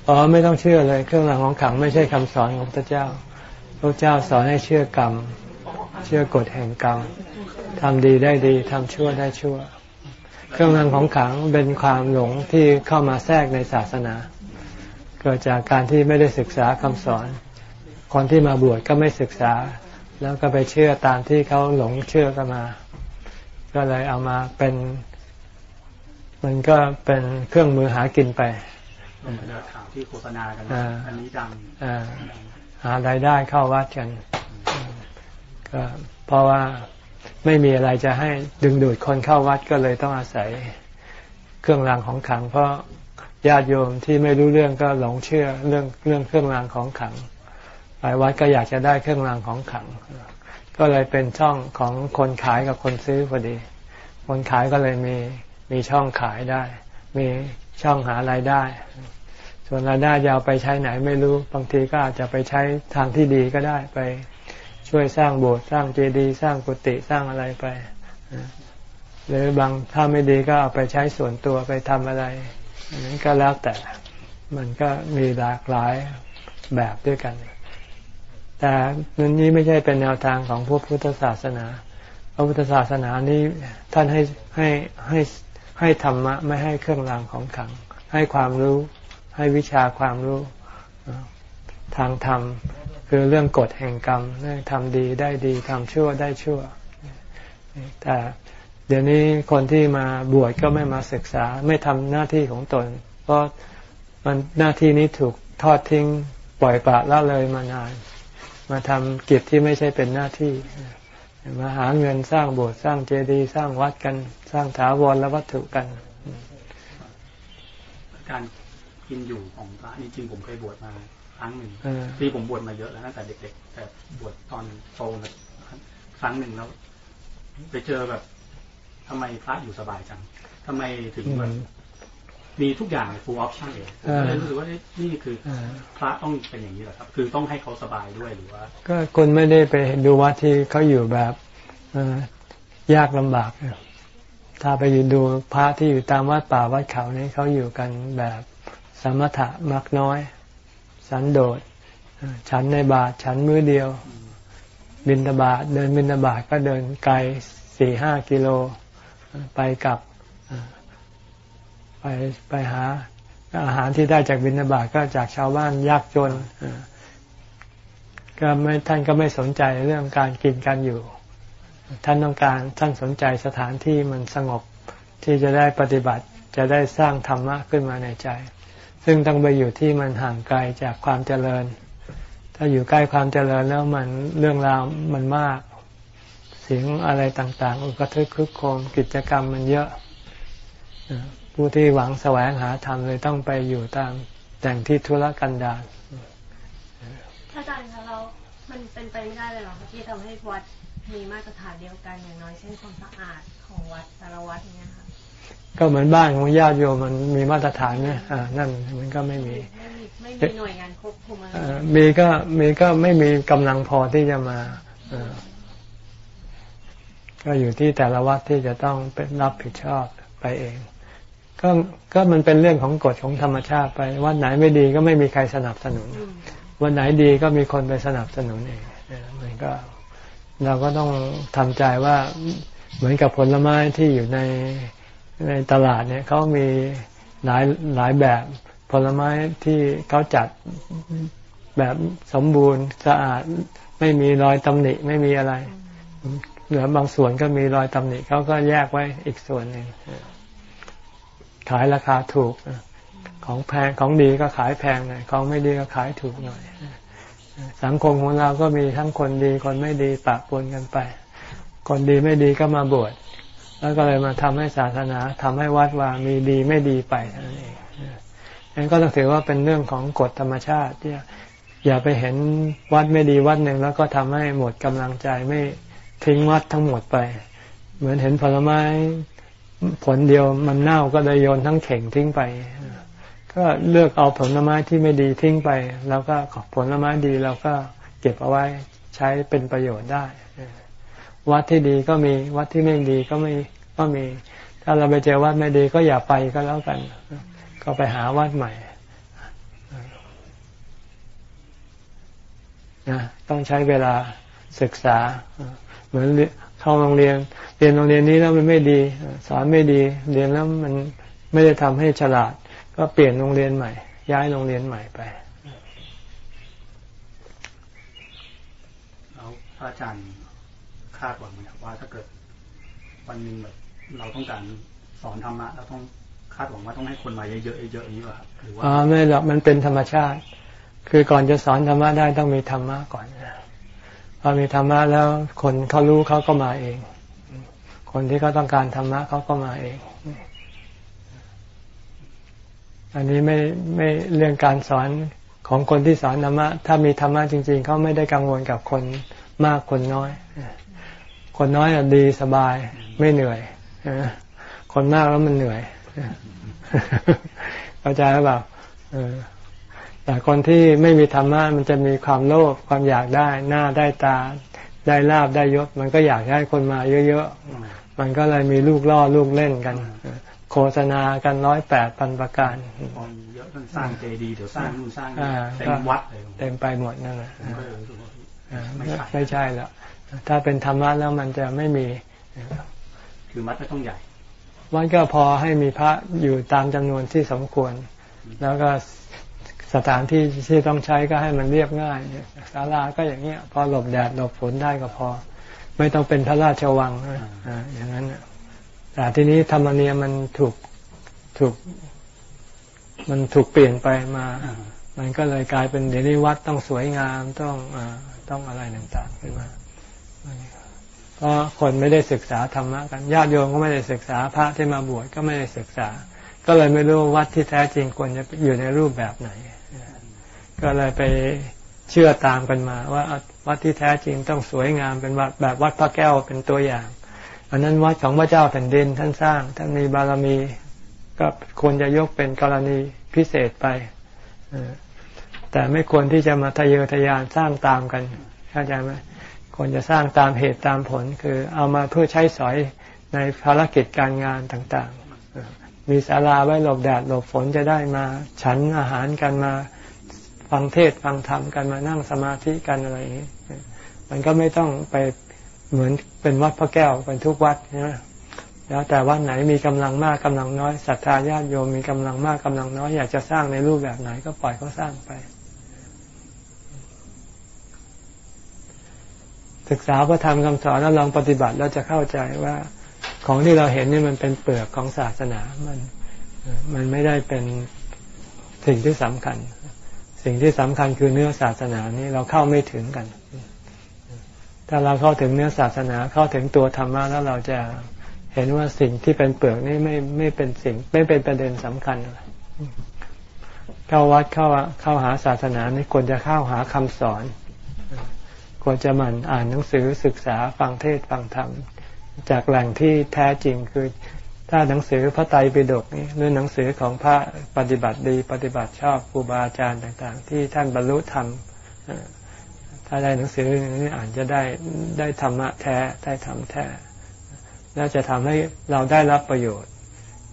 อ๋อไม่ต้องเชื่อเลย เครื่องรางของขังไม่ใช่คำสอนของพระเจ้า พระเจ้าสอนให้เชื่อกรรม เชื่อกฎแห่งกรรมทำดีได้ดีทำชั่วได้ชั่ว เครื่องรางของขังเป็นความหลงที่เข้ามาแทรกในศาสนา เกิดจากการที่ไม่ได้ศึกษาคำสอน คนที่มาบวชก็ไม่ศึกษา แล้วก็ไปเชื่อตามที่เขาหลงเชื่อกันมา ก็เลยเอามาเป็น มันก็เป็นเครื่องมือหากินไป ข่าวที่โฆษณากันอันนี้ดังหารายได้เข้าวัดกันก็เพราะว่าไม่มีอะไรจะให้ดึงดูดคนเข้าวัดก็เลยต้องอาศัยเครื่องรางของขัง เพราะญาติโยมที่ไม่รู้เรื่องก็หลงเชื่อเรื่องเรื่องเครื่องรางของขังไปวัดก็อยากจะได้เครื่องรางของขัง ก็เลยเป็นช่องของคนขายกับคนซื้อพอดี คนขายก็เลยมีมีช่องขายได้ มีช่องหารายได้ ส่วนรายได้จะเอาไปใช้ไหนไม่รู้ บางทีก็อาจจะไปใช้ทางที่ดีก็ได้ไป ช่วยสร้างโบสถ์สร้างเจดีย์สร้างกุฏิสร้างอะไรไปหรือบางถ้าไม่ดีก็เอาไปใช้ส่วนตัวไปทำอะไรอันนั้นก็แล้วแต่มันก็มีหลากหลายแบบด้วยกัน แต่นันนี้ไม่ใช่เป็นแนวทางของพวกพุทธศาสนาพระพุทธศาสนานี้ท่านให้ให้ให้ให้ธรรมะไม่ให้เครื่องรางของขัง ให้ความรู้ ให้วิชาความรู้ทางธรรมคือเรื่องกฎแห่งกรรมเรื่องทำดีได้ดีทำชั่วได้ชั่ว แต่เดี๋ยวนี้คนที่มาบวชก็ไม่มาศึกษาไม่ทำหน้าที่ของตน เพราะมันหน้าที่นี้ถูกทอดทิ้งปล่อยปละละเลยมานาน มาทำกิจที่ไม่ใช่เป็นหน้าที่ มาหาเงินสร้างโบสถ์สร้างเจดีย์สร้างวัดกันสร้างถาวรและวัตถุกันการ กินอยู่ของพระจริงๆผมเคยบวชมาครั้งหนึ่งที่ผมบวชมาเยอะแล้วตั้งแต่เด็ก ๆ แต่บวชตอนโตครั้งหนึ่งแล้ว ไปเจอแบบทำไมพระอยู่สบายจังทำไมถึงมันมีทุกอย่าง full option เลยผมเลยรู้สึกว่านี่คือพระต้องเป็นอย่างนี้แหละครับ คือต้องให้เขาสบายด้วยหรือว่า ก็คนไม่ได้ไปดูวัดที่เขาอยู่แบบยากลำบากถ้าไปดูพระที่อยู่ตามวัดป่าวัดเขานี่เขาอยู่กันแบบ สมถะมักน้อย สันโดษฉันในบาทฉันมือเดียว บินตบาทเดินบินตบาทก็เดินไกลสี่ห้ากิโลไปกับไปไปหาอาหารที่ได้จากบิณฑบาตก็จากชาวบ้านยากจนก็ไม่ท่านก็ไม่สนใจเรื่องการกินการอยู่ ท่านต้องการท่านสนใจสถานที่มันสงบที่จะได้ปฏิบัติจะได้สร้างธรรมะขึ้นมาในใจ ซึ่งต้องไปอยู่ที่มันห่างไกลจากความเจริญ ถ้าอยู่ใกล้ความเจริญแล้วมันเรื่องราวมันมาก เสียงอะไรต่างๆ อุกทึกคึกโคมกิจกรรมมันเยอะ ผู้ที่หวังแสวงหาธรรมเลยต้องไปอยู่ตามแต่งที่ธุรกันดารอาจารย์คะเรา มันเป็นไปไม่ได้เลยหรอที่ทำให้วัดมีมาตรฐานเดียวกันอย่างน้อยเช่นความสะอาดของวัดแต่ละวัดเนี้ยค่ะ ก็เหมือนบ้านของญาติโยมมันมีมาตรฐานนะอ่านั่นมันก็ไม่มีไม่มีหน่วยงานควบคุมอะไรมีก็มีก็ไม่มีกำลังพอที่จะมาก็อยู่ที่แต่ละวัดที่จะต้องเป็นรับผิดชอบไปเอง ก็ก็มันเป็นเรื่องของกฎของธรรมชาติไปวันไหนไม่ดีก็ไม่มีใครสนับสนุนวันไหนดีก็มีคนไปสนับสนุนเองมันก็ เราก็ต้องทำใจว่าเหมือนกับผลไม้ที่อยู่ใน ในตลาดเนี่ยเขามีหลายหลายแบบผลไม้ที่เขาจัดแบบสมบูรณ์สะอาดไม่มีรอยตำหนิไม่มีอะไร เหลือบางส่วนก็มีรอยตำหนิเขาก็แยกไว้อีกส่วนหนึ่งขายราคาถูกของแพงของดีก็ขายแพงหน่อยของไม่ดีก็ขายถูกหน่อย สังคมของเราก็มีทั้งคนดีคนไม่ดีปะปนกันไป คนดีไม่ดีก็มาบวช แล้วก็เลยมาทำให้ศาสนาทำให้วัดว่ามีดีไม่ดีไปนั่นเองนั้นก็ต้องถือว่าเป็นเรื่องของกฎธรรมชาติที่อย่าไปเห็นวัดไม่ดีวัดหนึ่งแล้วก็ทำให้หมดกำลังใจไม่ทิ้งวัดทั้งหมดไป เหมือนเห็นผลไม้ผลเดียวมันเน่าก็เลยโยนทั้งเข่งทิ้งไป ก็เลือกเอาผลไม้ที่ไม่ดีทิ้งไป แล้วก็ผลไม้ดีเราก็เก็บเอาไว้ใช้เป็นประโยชน์ได้ วัดที่ดีก็มีวัดที่ไม่ดีก็ไม่ ก็มี ถ้าเราไปเจอวัดไม่ดีก็อย่าไปก็แล้วกัน ก็ไปหาวัดใหม่นะต้องใช้เวลาศึกษา เหมือนเข้าโรงเรียน เรียนโรงเรียนนี้แล้วมันไม่ดี สอนไม่ดี เรียนแล้วมันไม่ได้ทำให้ฉลาด ก็เปลี่ยนโรงเรียนใหม่ ย้ายโรงเรียนใหม่ไปแล้วอาจารย์คาดหวังไหมครับว่าถ้าเกิดวันหนึ่งแบบ เราต้องการสอนธรรมะเราต้องคาดหวังว่าต้องให้คนมาเยอะๆเยอะๆอย่างนี้ป่ะครับหรือว่าอ๋อไม่หรอกมันเป็นธรรมชาติ คือก่อนจะสอนธรรมะได้ต้องมีธรรมะก่อนพอมีธรรมะแล้วคนเขารู้เขาก็มาเอง คนที่เขาต้องการธรรมะเขาก็มาเอง อันนี้ไม่ไม่เรื่องการสอนของคนที่สอนธรรมะถ้ามีธรรมะจริง ๆเขาไม่ได้กังวลกับคนมากคนน้อย คนน้อยดีสบายไม่เหนื่อย คนมากแล้วมันเหนื่อยเข้าใจหรือเปล่าแต่คนที่ไม่มีธรรมะมันจะมีความโลภความอยากได้หน้าได้ตาได้ลาบได้ยศ มันก็อยากให้คนมาเยอะๆ มันก็เลยมีลูกล่อลูกเล่นกัน โฆษณากันร้อยแปดพันประการเยอะสร้างเจดีย์เดี๋ยวสร้างนู่นสร้างเต็มวัดเต็มไปหมดนั่นแหละไม่ใช่แล้วถ้าเป็นธรรมะแล้วมันจะไม่มี คือมัดไม่ต้องใหญ่ วัดก็พอให้มีพระอยู่ตามจำนวนที่สมควร แล้วก็สถานที่ที่ต้องใช้ก็ให้มันเรียบง่ายศาลาก็อย่างเงี้ย พอหลบแดดหลบฝนได้ก็พอ ไม่ต้องเป็นพระราชวังอ่าอย่างนั้นแต่ทีนี้ธรรมเนียมมันถูกถูก มันถูกเปลี่ยนไปมา มันก็เลยกลายเป็นเดี๋ยวนี้วัดต้องสวยงามต้องอต้องอะไรต่างๆขึ้นมา ราะคนไม่ได้ศึกษาธรรมะกันญาติโยมก็ไม่ได้ศึกษาพระที่มาบวชก็ไม่ได้ศึกษา ก็เลยไม่รู้วัดที่แท้จริงควรจะอยู่ในรูปแบบไหน ก็เลยไปเชื่อตามกันมา ว่าวัดที่แท้จริงต้องสวยงามเป็นวัดแบบวัดพระแก้วเป็นตัวอย่าง อันนั้นวัดของพระเจ้าแผ่นดินท่านสร้างท่านมีบารมี ก็ควรจะยกเป็นกรณีพิเศษไปแต่ไม่ควรที่จะมาทะเยอทะยานสร้างตามกันเข้าใจไหม ควรจะสร้างตามเหตุตามผล คือเอามาเพื่อใช้สอยในภารกิจการงานต่างๆ มีศาลาไว้หลบแดดหลบฝนจะได้มา ฉันอาหารกันมาฟังเทศฟังธรรมกันมานั่งสมาธิกันอะไรอย่างนี้ มันก็ไม่ต้องไปเหมือนเป็นวัดพระแก้วเป็นทุกวัดนะแล้วแต่วัดไหนมีกำลังมากกำลังน้อยศรัทธาญาติโยมมีกำลังมากกำลังน้อยอยากจะสร้างในรูปแบบไหนก็ปล่อยเขาสร้างไป ศึกษาพระธรรมคำสอนแล้วลองปฏิบัติเราจะเข้าใจว่าของที่เราเห็นนี่มันเป็นเปลือกของศาสนามันมันไม่ได้เป็นสิ่งที่สำคัญ สิ่งที่สำคัญคือเนื้อศาสนานี้เราเข้าไม่ถึงกัน ถ้าเราเข้าถึงเนื้อศาสนาเข้าถึงตัวธรรมะแล้วเราจะเห็นว่าสิ่งที่เป็นเปลือกนี่ไม่ไม่เป็นสิ่ง ไม่เป็นประเด็นสำคัญเข้าวัดเข้าเข้าหาศาสนานี่ควรจะเข้าหาคำสอน ควรจะหมั่นอ่านหนังสือศึกษาฟังเทศฟังธรรม จากแหล่งที่แท้จริงคือถ้าหนังสือพระไตรปิฎกนี่หรือหนังสือของพระปฏิบัติดี ปฏิบัติชอบครูบาอาจารย์ต่างๆ ที่ท่านบรรลุธรรมถ้าได้หนังสือนี้อ่านจะได้ได้ธรรมะแท้ได้ธรรมแท้แล้วจะทำให้เราได้รับประโยชน์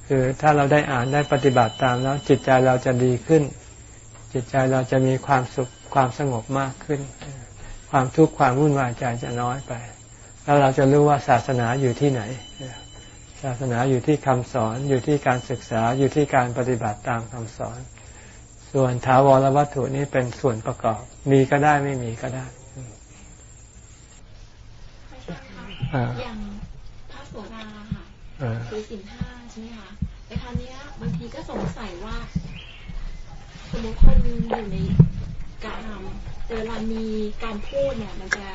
คือถ้าเราได้อ่านได้ปฏิบัติตามแล้วจิตใจเราจะดีขึ้น จิตใจเราจะมีความสุขความสงบมากขึ้น ความทุกข์ความวุ่นวายใจจะน้อยไป แล้วเราจะรู้ว่าศาสนาอยู่ที่ไหน ศาสนาอยู่ที่คำสอนอยู่ที่การศึกษาอยู่ที่การปฏิบัติตามคำสอน ส่วนถาวรวัตถุนี้เป็นส่วนประกอบ มีก็ได้ไม่มีก็ได้อย่างพระโสดาค่ะคือสินห้าใช่ไหมคะแต่คราวนี้บางทีก็สงสัยว่าสมมติคนอยู่ใน การทำแต่เวลามีการพูดเนี่ยมันจะ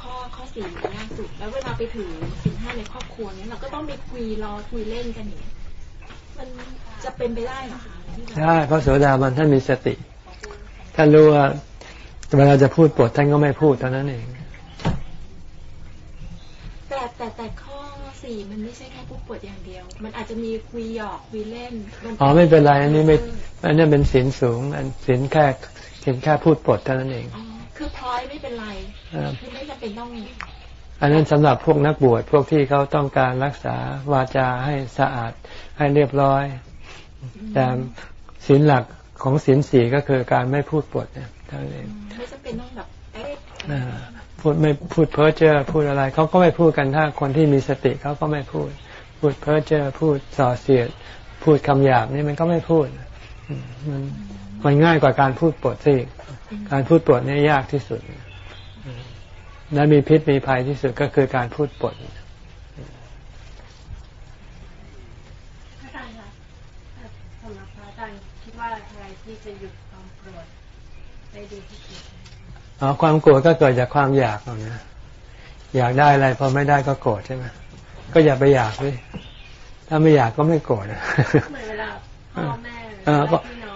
ข้อข้อสี่ยากสุด แล้วเวลาไปถึงสินห้าในครอบครัวเนี่ยเราก็ต้องมีคุยรอคุยเล่นกันอย่างมันจะเป็นไปได้หรอคะใช่พระโสดาบันท่านมีสติท่านรู้ว่าเวลาจะพูดปวดท่านก็ไม่พูดเท่านั้นเองแต่แต่แต่ข้อสี่มันไม่ใช่แค่พูดปวดอย่างเดียว มันอาจจะมีคุยหยอกคุยเล่นอ๋อไม่เป็นไรอันนี้ไม่อันนี้เป็นศีลสูง อันศีลแค่ ศีลแค่พูดปดเท่านั้นเอง คือพลอยไม่เป็นไรคือไม่จำเป็นต้องอันนั้นสำหรับพวกนักบวชพวกที่เขาต้องการรักษาวาจาให้สะอาดให้เรียบร้อย แต่ศีลหลักของศีลสี่ก็คือการไม่พูดปดเนี่ยเท่านั้นเองไม่จำเป็นต้องแบบพูดไม่พูดเพ้อเจ้อพูดอะไรเขาก็ไม่พูดกันถ้าคนที่มีสติเขาก็ไม่พูด พูดเพ้อเจ้อพูดส่อเสียด พูดคำหยาบนี่มันก็ไม่พูด มัน มันง่ายกว่าการพูดปดสิการพูดปดนี่ยากที่สุดและมีพิษมีภัยที่สุดก็คือการพูดปดที่จะหยุดความโกรธได้ดีที่สุดอ๋อความโกรธก็เกิดจากความอยากเอานะอยากได้อะไรพอไม่ได้ก็โกรธใช่ไหมก็อย่าไปอยากเลยถ้าไม่อยากก็ไม่โกรธเหมือนเวลาพ่อแม่เออ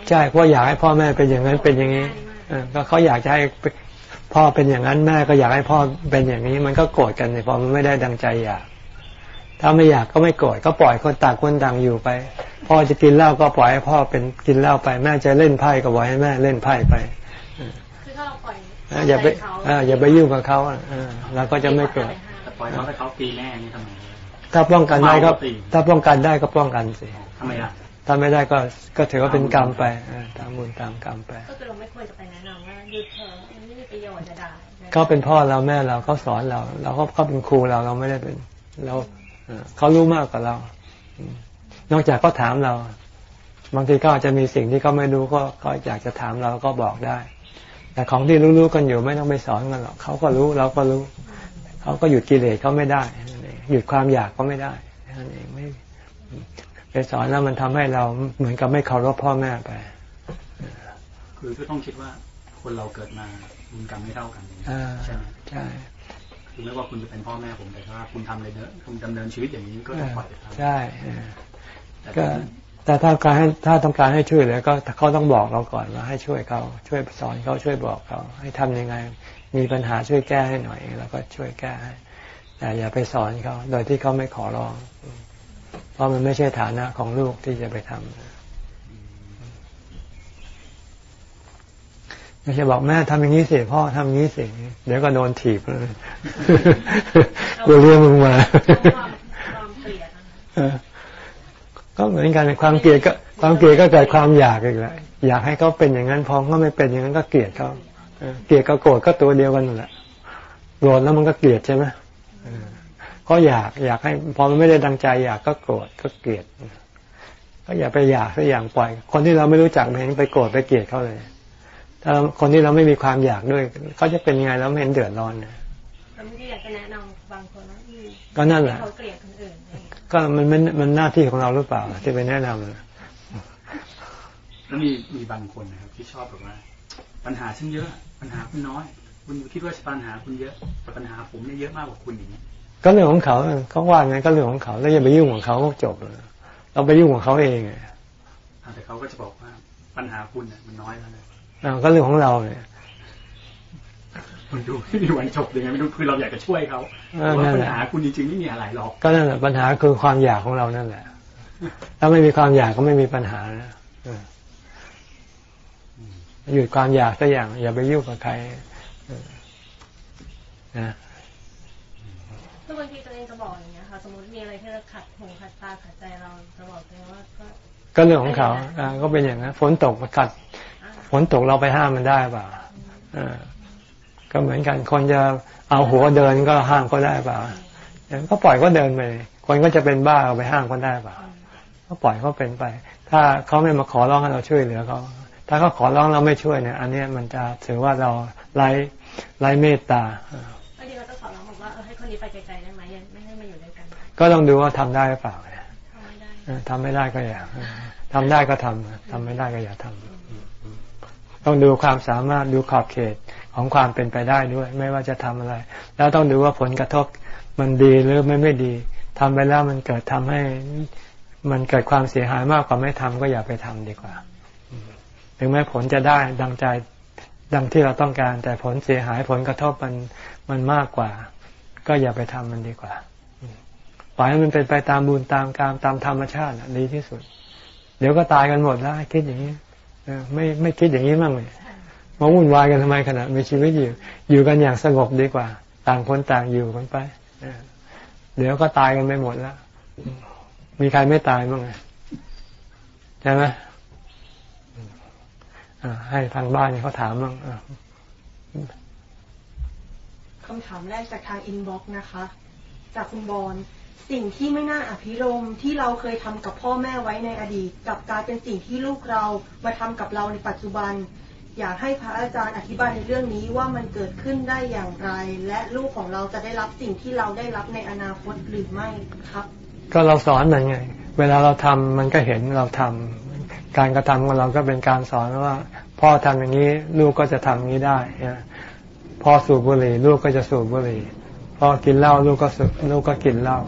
ใช่เพราะอยากให้พ่อแม่เป็นอย่างนั้นเป็นอย่างนี้ก็เขาอยากจะให้พ่อเป็นอย่างนั้นแม่ก็อยากให้พ่อเป็นอย่างนี้ มันก็โกรธกันเลยพอมันไม่ได้ดังใจอยาก ถ้าไม่อยากก็ไม่โกรธก็ปล่อยคนต่างคนต่างอยู่ไป พ่อจะกินเหล้าก็ปล่อยให้พ่อเป็นกินเหล้าไป แม่จะเล่นไพ่ก็ปล่อยให้แม่เล่นไพ่ไปคือถ้าเราปล่อยอย่าไปอย่าไปยุ่งกับเขาอะเราก็จะไม่โกรธปล่อยเขาให้เขาตีแน่นี่ทำไมถ้าป้องกันได้ก็ถ้าป้องกันได้ก็ป้องกันสิทำไมอะ ถ้าไม่ได้ก็ก็ถือว่าเป็นกรรมไปตามบุญตามกรรมไป ก็คือเราไม่ควรจะไปแนะนำว่าหยุดเถอะไม่มีประโยชน์จะได้เขาเป็นพ่อเราแม่เราเขาสอนเรา เราเขาเขาเป็นครูเราเราไม่ได้เป็นเราเขารู้มากกว่าเรา นอกจากเขาถามเรา บางทีก็อาจจะมีสิ่งที่เขาไม่รู้ก็ก็อยากจะถามเราก็บอกได้ แต่ของที่รู้ๆกันอยู่ไม่ต้องไปสอนกันหรอกเขาก็รู้เราก็รู้ เขาก็หยุดกิเลสเขาไม่ได้ หยุดความอยากก็ไม่ได้นั่นเองไม่ ไปสอนแล้วมันทำให้เราเหมือนกับไม่เคารพพ่อแม่ไป คือก็ต้องคิดว่าคนเราเกิดมาบุญกรรมไม่เท่ากันใช่ใช่คือไม่ว่าคุณจะเป็นพ่อแม่ผมแต่ถ้าคุณทำอะไรเนอะคุณดำเนินชีวิตอย่างนี้ก็ต้องปล่อยทำใช่ก็แต่ถ้าการให้ถ้าต้องการให้ช่วยเหลือก็เขาต้องบอกเราก่อนว่าให้ช่วยเขาช่วยสอนเขาช่วยบอกเขาให้ทำยังไง มีปัญหาช่วยแก้ให้หน่อย แล้วก็ช่วยแก้ให้แต่อย่าไปสอนเขาโดยที่เขาไม่ขอร้อง เพราะมันไม่ใช่ฐานะของลูกที่จะไปทำไม่ใช่บอกแม่ทำอย่างนี้สิพ่อทำอย่างนี้สิเดี๋ยวก็โดนถีบเลยกูเรียกมึงมาก็เหมือนกันความเกลียดก็ ความเกลียดก็เกิดความอยากอีกแล้วอยากให้เขาเป็นอย่างนั้นพอเขาไม่เป็นอย่างนั้นก็เกลียดเขาเกลียดกับโกรธก็ตัวเดียวกันนั่นแหละโกรธแล้วมันก็เกลียดใช่ไหม ก็อยากอยากให้พอมันไม่ได้ดังใจอยากก็โกรธก็เกลียดก็อย่าไปอยากสักอย่างปล่อย คนที่เราไม่รู้จักเห็นไปโกรธไปเกลียดเขาเลย ถ้าคนที่เราไม่มีความอยากด้วยเขาจะเป็นยังไงแล้วไม่เห็นเดือดร้อนนะบางทีอยากจะแนะนำบางคนว่าก็นั่นแหละเขาเกลียดคนอื่นก็มันมันมันหน้าที่ของเราหรือเปล่า ที่ไปแนะนำแล้วมีมีบางคนนะครับที่ชอบแบบว่า ปัญหาฉันเยอะ ปัญหาคุณน้อย คุณคิดว่าปัญหาคุณเยอะแต่ปัญหาผมเนี่ยเยอะมากกว่าคุณอย่างนี้ ก็เรื่องของเขาเขาว่าไงก็เรื่องของเขาแล้วอย่าไปยุ่งของเขาก็จบเลยเราไปยุ่งของเขาเองไงแต่เขาก็จะบอกว่าปัญหาคุณเนี่ยมันน้อยแล้วนะก็เรื่องของเราเนี่ยมันดูไม่มีวันจบยังไงไม่รู้คือเราอยากจะช่วยเขาว่าปัญหาคุณจริงๆไม่มีอะไรหรอกก็นั่นแหละปัญหาคือความอยากของเรานั่นแหละ ถ้าไม่มีความอยากก็ไม่มีปัญหานะหยุดความอยากสักอย่าง อย่าไปยุ่งกับใครนะ คือบางทีตัวเองจะบอกอย่างเงี้ยค่ะสมมติมีอะไรที่เราขัดหูขัดตาขัดใจเราจะบอกตัวเองว่าก็ก็เรื่องของเขาอ่าก็เป็นอย่างนั้นฝนตกมาขัดฝนตกเราไปห้ามมันได้เปล่าก็เหมือนกันคนจะเอาหัวเดินก็ห้ามก็ได้เปล่าก็ปล่อยก็เดินไปคนก็จะเป็นบ้าเอาไปห้ามก็ได้เปล่าก็ปล่อยเขาเป็นไป ถ้าเขาไม่มาขอร้องให้เราช่วยเหลือเขาถ้าเขาขอร้องเราไม่ช่วยเนี่ย อันนี้มันจะถือว่าเราไร้ไร้เมตตาบางทีเราก็ขอร้องบอกว่าเออให้คนนี้ไปไกันก็ต้องดูว่าทำได้หรือเปล่าทำไม่ได้ก็อย่าทำได้ก็ทำทำไม่ได้ก็อย่าทำต้องดูความสามารถดูขอบเขตของความเป็นไปได้ด้วย ไม่ว่าจะทำอะไร แล้วต้องดูว่าผลกระทบมันดีหรือไม่ไม่ดีทำไปแล้วมันเกิดทำให้ มันเกิดความเสียหายมากกว่าไม่ทำก็อย่าไปทำดีกว่า ถึงแม้ผลจะได้ดังใจดังที่เราต้องการ แต่ผลเสียหายผลกระทบมันมันมากกว่า ก็อย่าไปทำมันดีกว่า ปล่อยให้มันเป็นไปตามบุญตามกรรมตามธรรมชาติดีที่สุด เดี๋ยวก็ตายกันหมดแล้วคิดอย่างนี้ไม่ไม่คิดอย่างนี้มั่งเลยมาวุ่นวายกันทำไมขณะมีชีวิตอยู่ อยู่กันอย่างสงบดีกว่า ต่างคนต่างอยู่กันไปเดี๋ยวก็ตายกันไปหมดแล้ว มีใครไม่ตายบ้างไงใช่ไหมให้ทางบ้านเขาถามบ้างคำถามแรกจากทาง inbox นะคะ จากคุณบอล สิ่งที่ไม่น่าอภิรมย์ที่เราเคยทำกับพ่อแม่ไว้ในอดีตกลับกลายเป็นสิ่งที่ลูกเรามาทำกับเราในปัจจุบัน อยากให้พระอาจารย์อธิบายในเรื่องนี้ว่ามันเกิดขึ้นได้อย่างไร และลูกของเราจะได้รับสิ่งที่เราได้รับในอนาคตหรือไม่ครับ ก็เราสอนมันไง เวลาเราทำมันก็เห็นเราทำการกระทำของเราก็เป็นการสอนว่า พ่อทำอย่างนี้ลูกก็จะทำอย่างนี้ได้พ่อสูบบุหรี่ลูกก็จะสูบบุหรี่ อกินเหล้าลูกก็ลูกก็กินเหล้า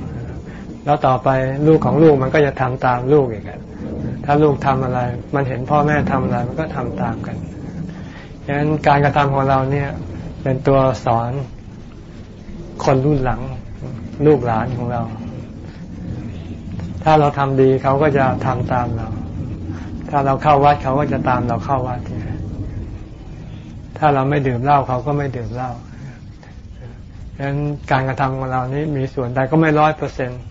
แล้วต่อไปลูกของลูกมันก็จะทำตามลูกอีกถ้าลูกทำอะไร มันเห็นพ่อแม่ทำอะไร มันก็ทำตามกันดังนั้นการกระทำของเราเนี่ย เป็นตัวสอนคนรุ่นหลังลูกหลานของเรา ถ้าเราทำดีเขาก็จะทำตามเรา ถ้าเราเข้าวัดเขาก็จะตามเราเข้าวัด ถ้าเราไม่ดื่มเหล้าเขาก็ไม่ดื่มเหล้า ดังนั้นการกระทำของเรานี้มีส่วนใดก็ไม่ร้อยเปอร์เซ็นต์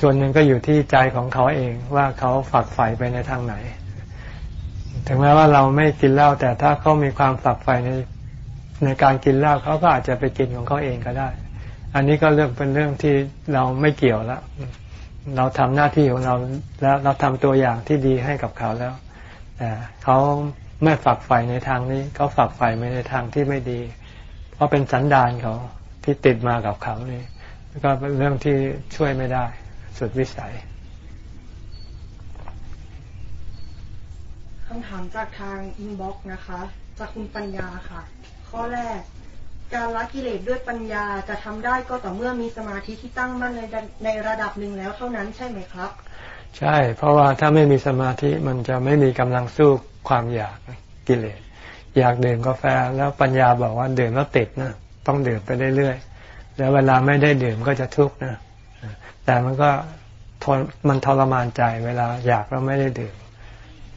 ส่วนหนึ่งก็อยู่ที่ใจของเขาเองว่าเขาฝักใฝ่ไปในทางไหน ถึงแม้ว่าเราไม่กินเหล้าแต่ถ้าเขามีความฝักใฝ่ในในการกินเหล้าเขาก็อาจจะไปกินของเขาเองก็ได้ อันนี้ก็เรื่องเป็นเรื่องที่เราไม่เกี่ยวแล้วเราทำหน้าที่ของเราแล้วเราทำตัวอย่างที่ดีให้กับเขาแล้วแต่เขาไม่ฝักใฝ่ในทางนี้เขาฝักใฝ่ไปในทางที่ไม่ดี เพราะเป็นสันดานเขา ที่ติดมากับเขานี่ก็เป็นเรื่องที่ช่วยไม่ได้ สุดวิสัยคำถามจากทางอินบ็อกซ์นะคะ จากคุณปัญญาค่ะขข้อแรก การละกิเลสด้วยปัญญาจะทำได้ก็ต่อเมื่อมีสมาธิที่ตั้งมั่นในในระดับหนึ่งแล้วเท่านั้นใช่ไหมครับ ใช่ เพราะว่าถ้าไม่มีสมาธิมันจะไม่มีกำลังสู้ความอยากกิเลส อยากดื่มกาแฟแล้วปัญญาบอกว่าดื่มแล้วติดนะ ต้องดื่มไปเรื่อยๆแล้วเวลาไม่ได้ดื่มก็จะทุกข์นะแต่มันก็ทนมันทรมานใจเวลาอยากแล้วไม่ได้ดื่ม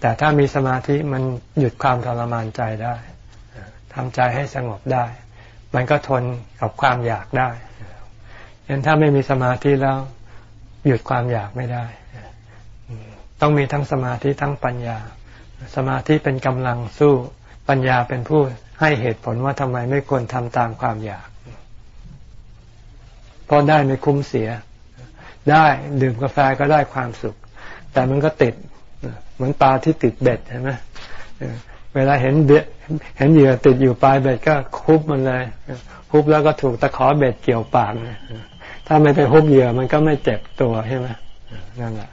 แต่ถ้ามีสมาธิมันหยุดความทรมานใจได้ทำใจให้สงบได้ มันก็ทนกับความอยากได้ยันถ้าไม่มีสมาธิแล้วหยุดความอยากไม่ได้ ต้องมีทั้งสมาธิทั้งปัญญา สมาธิเป็นกำลังสู้ปัญญาเป็นผู้ ให้เหตุผลว่าทำไมไม่ควรทำตามความอยากเพราะได้ไม่คุ้มเสีย ได้ดื่มกาแฟก็ได้ความสุข แต่มันก็ติด เหมือนปลาที่ติดเบ็ดเห็นไหมเวลาเห็นเบ็ดเห็นเหยื่อติดอยู่ปลายเบ็ดก็คุบมันเลยคุบแล้วก็ถูกตะขอเบ็ดเกี่ยวปากถ้าไม่ไปคุบเหยื่อมันก็ไม่เจ็บตัวใช่ไหมนั่นแหละ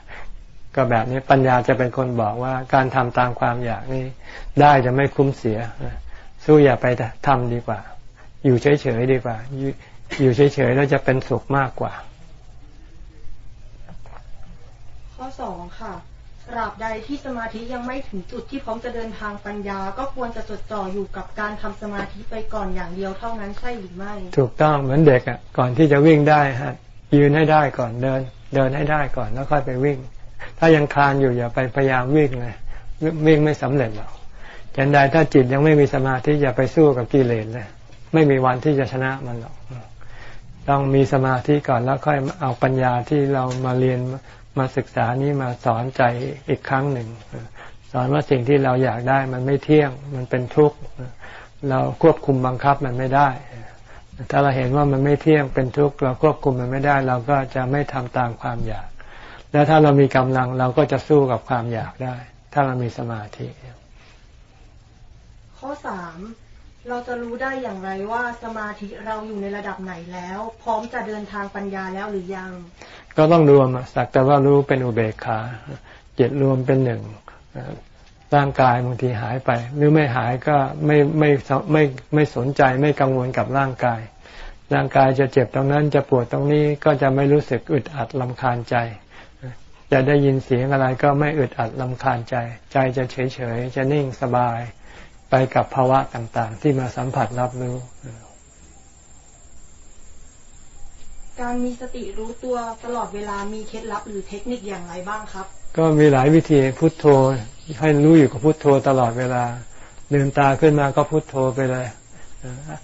ก็แบบนี้ปัญญาจะเป็นคนบอกว่าการทำตามความอยากนี้ได้จะไม่คุ้มเสีย สู้อย่าไปทำดีกว่า อยู่เฉยๆดีกว่า อยู่เฉยๆแล้วจะเป็นสุขมากกว่า ข้อสองค่ะตราบใดที่สมาธิยังไม่ถึงจุดที่พร้อมจะเดินทางปัญญา ก็ควรจะจดจ่ออยู่กับการทำสมาธิไปก่อนอย่างเดียวเท่านั้นใช่หรือไม่ ถูกต้องเหมือนเด็กอะก่อนที่จะวิ่งได้ฮะยืนให้ได้ก่อนเดิน เดินให้ได้ก่อนแล้วค่อยไปวิ่ง ถ้ายังคลานอยู่อย่าไปพยายามวิ่งเลยวิ่งไม่สำเร็จหรอก ยันใดถ้าจิตยังไม่มีสมาธิอย่าไปสู้กับกิเลสเลย ไม่มีวันที่จะชนะมันหรอก ต้องมีสมาธิก่อนแล้วค่อยเอาปัญญาที่เรามาเรียนมาศึกษานี้มาสอนใจอีกครั้งหนึ่ง สอนว่าสิ่งที่เราอยากได้มันไม่เที่ยง มันเป็นทุกข์ เราควบคุมบังคับมันไม่ได้ ถ้าเราเห็นว่ามันไม่เที่ยงเป็นทุกข์เราควบคุมมันไม่ได้ เราก็จะไม่ทำตามความอยาก แล้วถ้าเรามีกำลังเราก็จะสู้กับความอยากได้ ถ้าเรามีสมาธิ ข้อสามเราจะรู้ได้อย่างไรว่าสมาธิเราอยู่ในระดับไหนแล้ว พร้อมจะเดินทางปัญญาแล้วหรือยัง ก็ต้องรวมสักแต่ว่ารู้เป็นอุเบกขาเจ็ดรวมเป็นหนึ่งร่างกายบางทีหายไป หรือไม่หายก็ไม่ไม่ไม่ไม่สนใจไม่กังวลกับร่างกาย ร่างกายจะเจ็บตรงนั้นจะปวดตรงนี้ก็จะไม่รู้สึกอึดอัดลำคาญใจจะได้ยินเสียงอะไรก็ไม่อึดอัดลำคาญใจ ใจจะเฉยเฉยจะนิ่งสบาย ไปกับภาวะต่างๆ ที่มาสัมผัสรับรู้ การมีสติรู้ตัวตลอดเวลามีเคล็ดลับหรือเทคนิคอย่างไรบ้างครับ ก็มีหลายวิธีพุทโธ ให้รู้อยู่กับพุทโธตลอดเวลาเดินตาขึ้นมาก็พุทโธไปเลย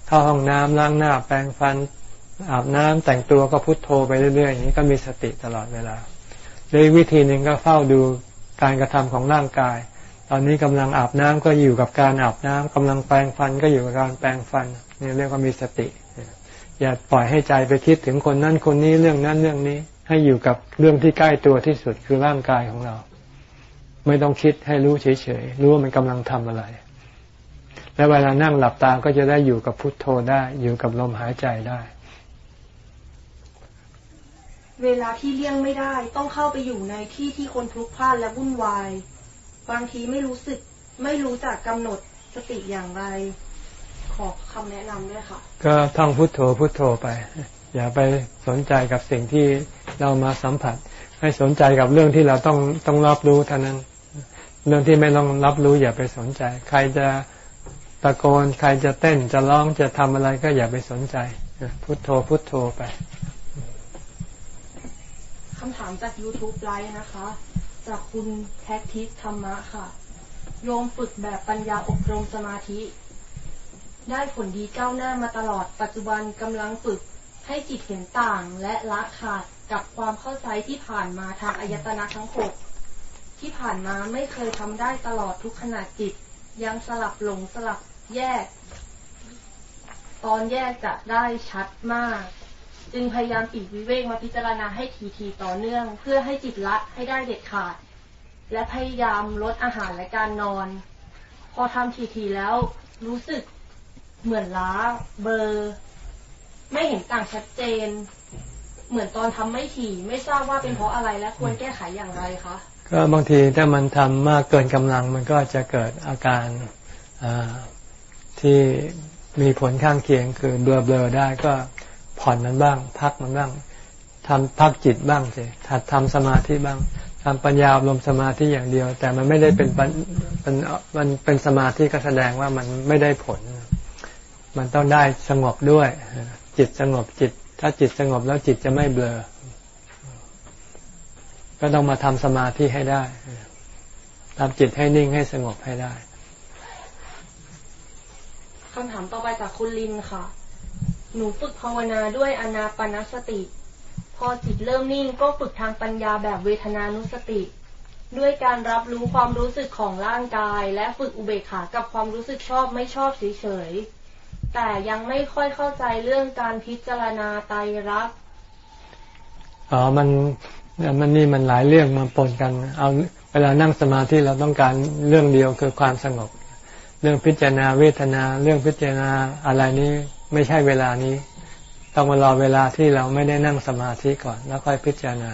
เข้าห้องน้ำล้างหน้า แปรงฟันอาบน้ำแต่งตัวก็พุทโธไปเรื่อยๆอย่างนี้ก็มีสติตลอดเวลาเลยวิธีหนึ่งก็เฝ้าดูการกระทำของร่างกาย ตอนนี้กำลังอาบน้ำก็อยู่กับการอาบน้ำกำลังแปรงฟันก็อยู่กับการแปรงฟันนี่เรียกว่ามีสติ อย่าปล่อยให้ใจไปคิดถึงคนนั้นคนนี้เรื่องนั้นเรื่องนี้ ให้อยู่กับเรื่องที่ใกล้ตัวที่สุดคือร่างกายของเรา ไม่ต้องคิดให้รู้เฉยๆรู้ว่ามันกำลังทำอะไร แล้วเวลานั่งหลับตาก็จะได้อยู่กับพุทโธได้ อยู่กับลมหายใจได้เวลาที่เลี่ยงไม่ได้ ต้องเข้าไปอยู่ในที่ที่คนพลุกพล่านและวุ่นวาย บางทีไม่รู้สึกไม่รู้จักกำหนดสติอย่างไร ขอคำแนะนำด้วยค่ะ ก็ท่องพุทโธพุทโธไป อย่าไปสนใจกับสิ่งที่เรามาสัมผัส ให้สนใจกับเรื่องที่เราต้องต้องรับรู้เท่านั้น เรื่องที่ไม่ต้องรับรู้ อย่าไปสนใจ ใครจะตะโกนใครจะเต้นจะร้องจะทำอะไรก็อย่าไปสนใจพุทโธพุทโธไปคำถามจาก YouTube ไลฟ์นะคะ จากคุณแท็กทิสธรรมะค่ะ โยมฝึกแบบปัญญาอบรมสมาธิ ได้ผลดีก้าวหน้ามาตลอด ปัจจุบันกำลังฝึกให้จิตเห็นต่างและละขาดกับความเข้าใจที่ผ่านมาทางอายตนะทั้งหกที่ผ่านมาไม่เคยทำได้ตลอดทุกขณะจิต ยังสลับหลงสลับแยก ตอนแยกจะได้ชัดมาก จึงพยายามปีกวิเวกมาพิจารณาให้ทีๆต่อเนื่อง เพื่อให้จิตละให้ได้เด็ดขาด และพยายามลดอาหารและการนอน พอทำทีๆแล้วรู้สึกเหมือนล้า เบอร์ ไม่เห็นต่างชัดเจน เหมือนตอนทำไม่ถี่ ไม่ทราบว่าเป็นเพราะอะไรและควรแก้ไขอย่างไรคะก็บางทีถ้ามันทำมากเกินกำลังมันก็จะเกิดอาการที่มีผลข้างเคียงคือเบลอเบลอได้ก็ ผ่อนมันบ้าง พักมันบ้างทำพักจิตบ้างสิถัดทำสมาธิบ้างทำปัญญาลมสมาธิอย่างเดียว แต่มันไม่ได้เป็นเป็นมันเป็นสมาธิก็แสดงว่ามันไม่ได้ผล มันต้องได้สงบด้วย จิตสงบจิต ถ้าจิตสงบแล้วจิตจะไม่เบลอ ก็ต้องมาทำสมาธิให้ได้ทำจิตให้นิ่งให้สงบให้ได้คำถามต่อไปจากคุณลินค่ะ หนูฝึกภาวนาด้วยอนาปนสติ พอจิตเริ่มนิ่งก็ฝึกทางปัญญาแบบเวทนานุสติ ด้วยการรับรู้ความรู้สึกของร่างกาย และฝึกอุเบกขากับความรู้สึกชอบไม่ชอบเฉยๆแต่ยังไม่ค่อยเข้าใจเรื่องการพิจารณาไตรลักษณ์อ๋อมันมันนี่มันหลายเรื่องมาปนกัน เอาเวลานั่งสมาธิเราต้องการเรื่องเดียวคือความสงบ เรื่องพิจารณาเวทนา เรื่องพิจารณาอะไรนี้ ไม่ใช่เวลานี้ ต้องมารอเวลาที่เราไม่ได้นั่งสมาธิก่อนแล้วค่อยพิจารณา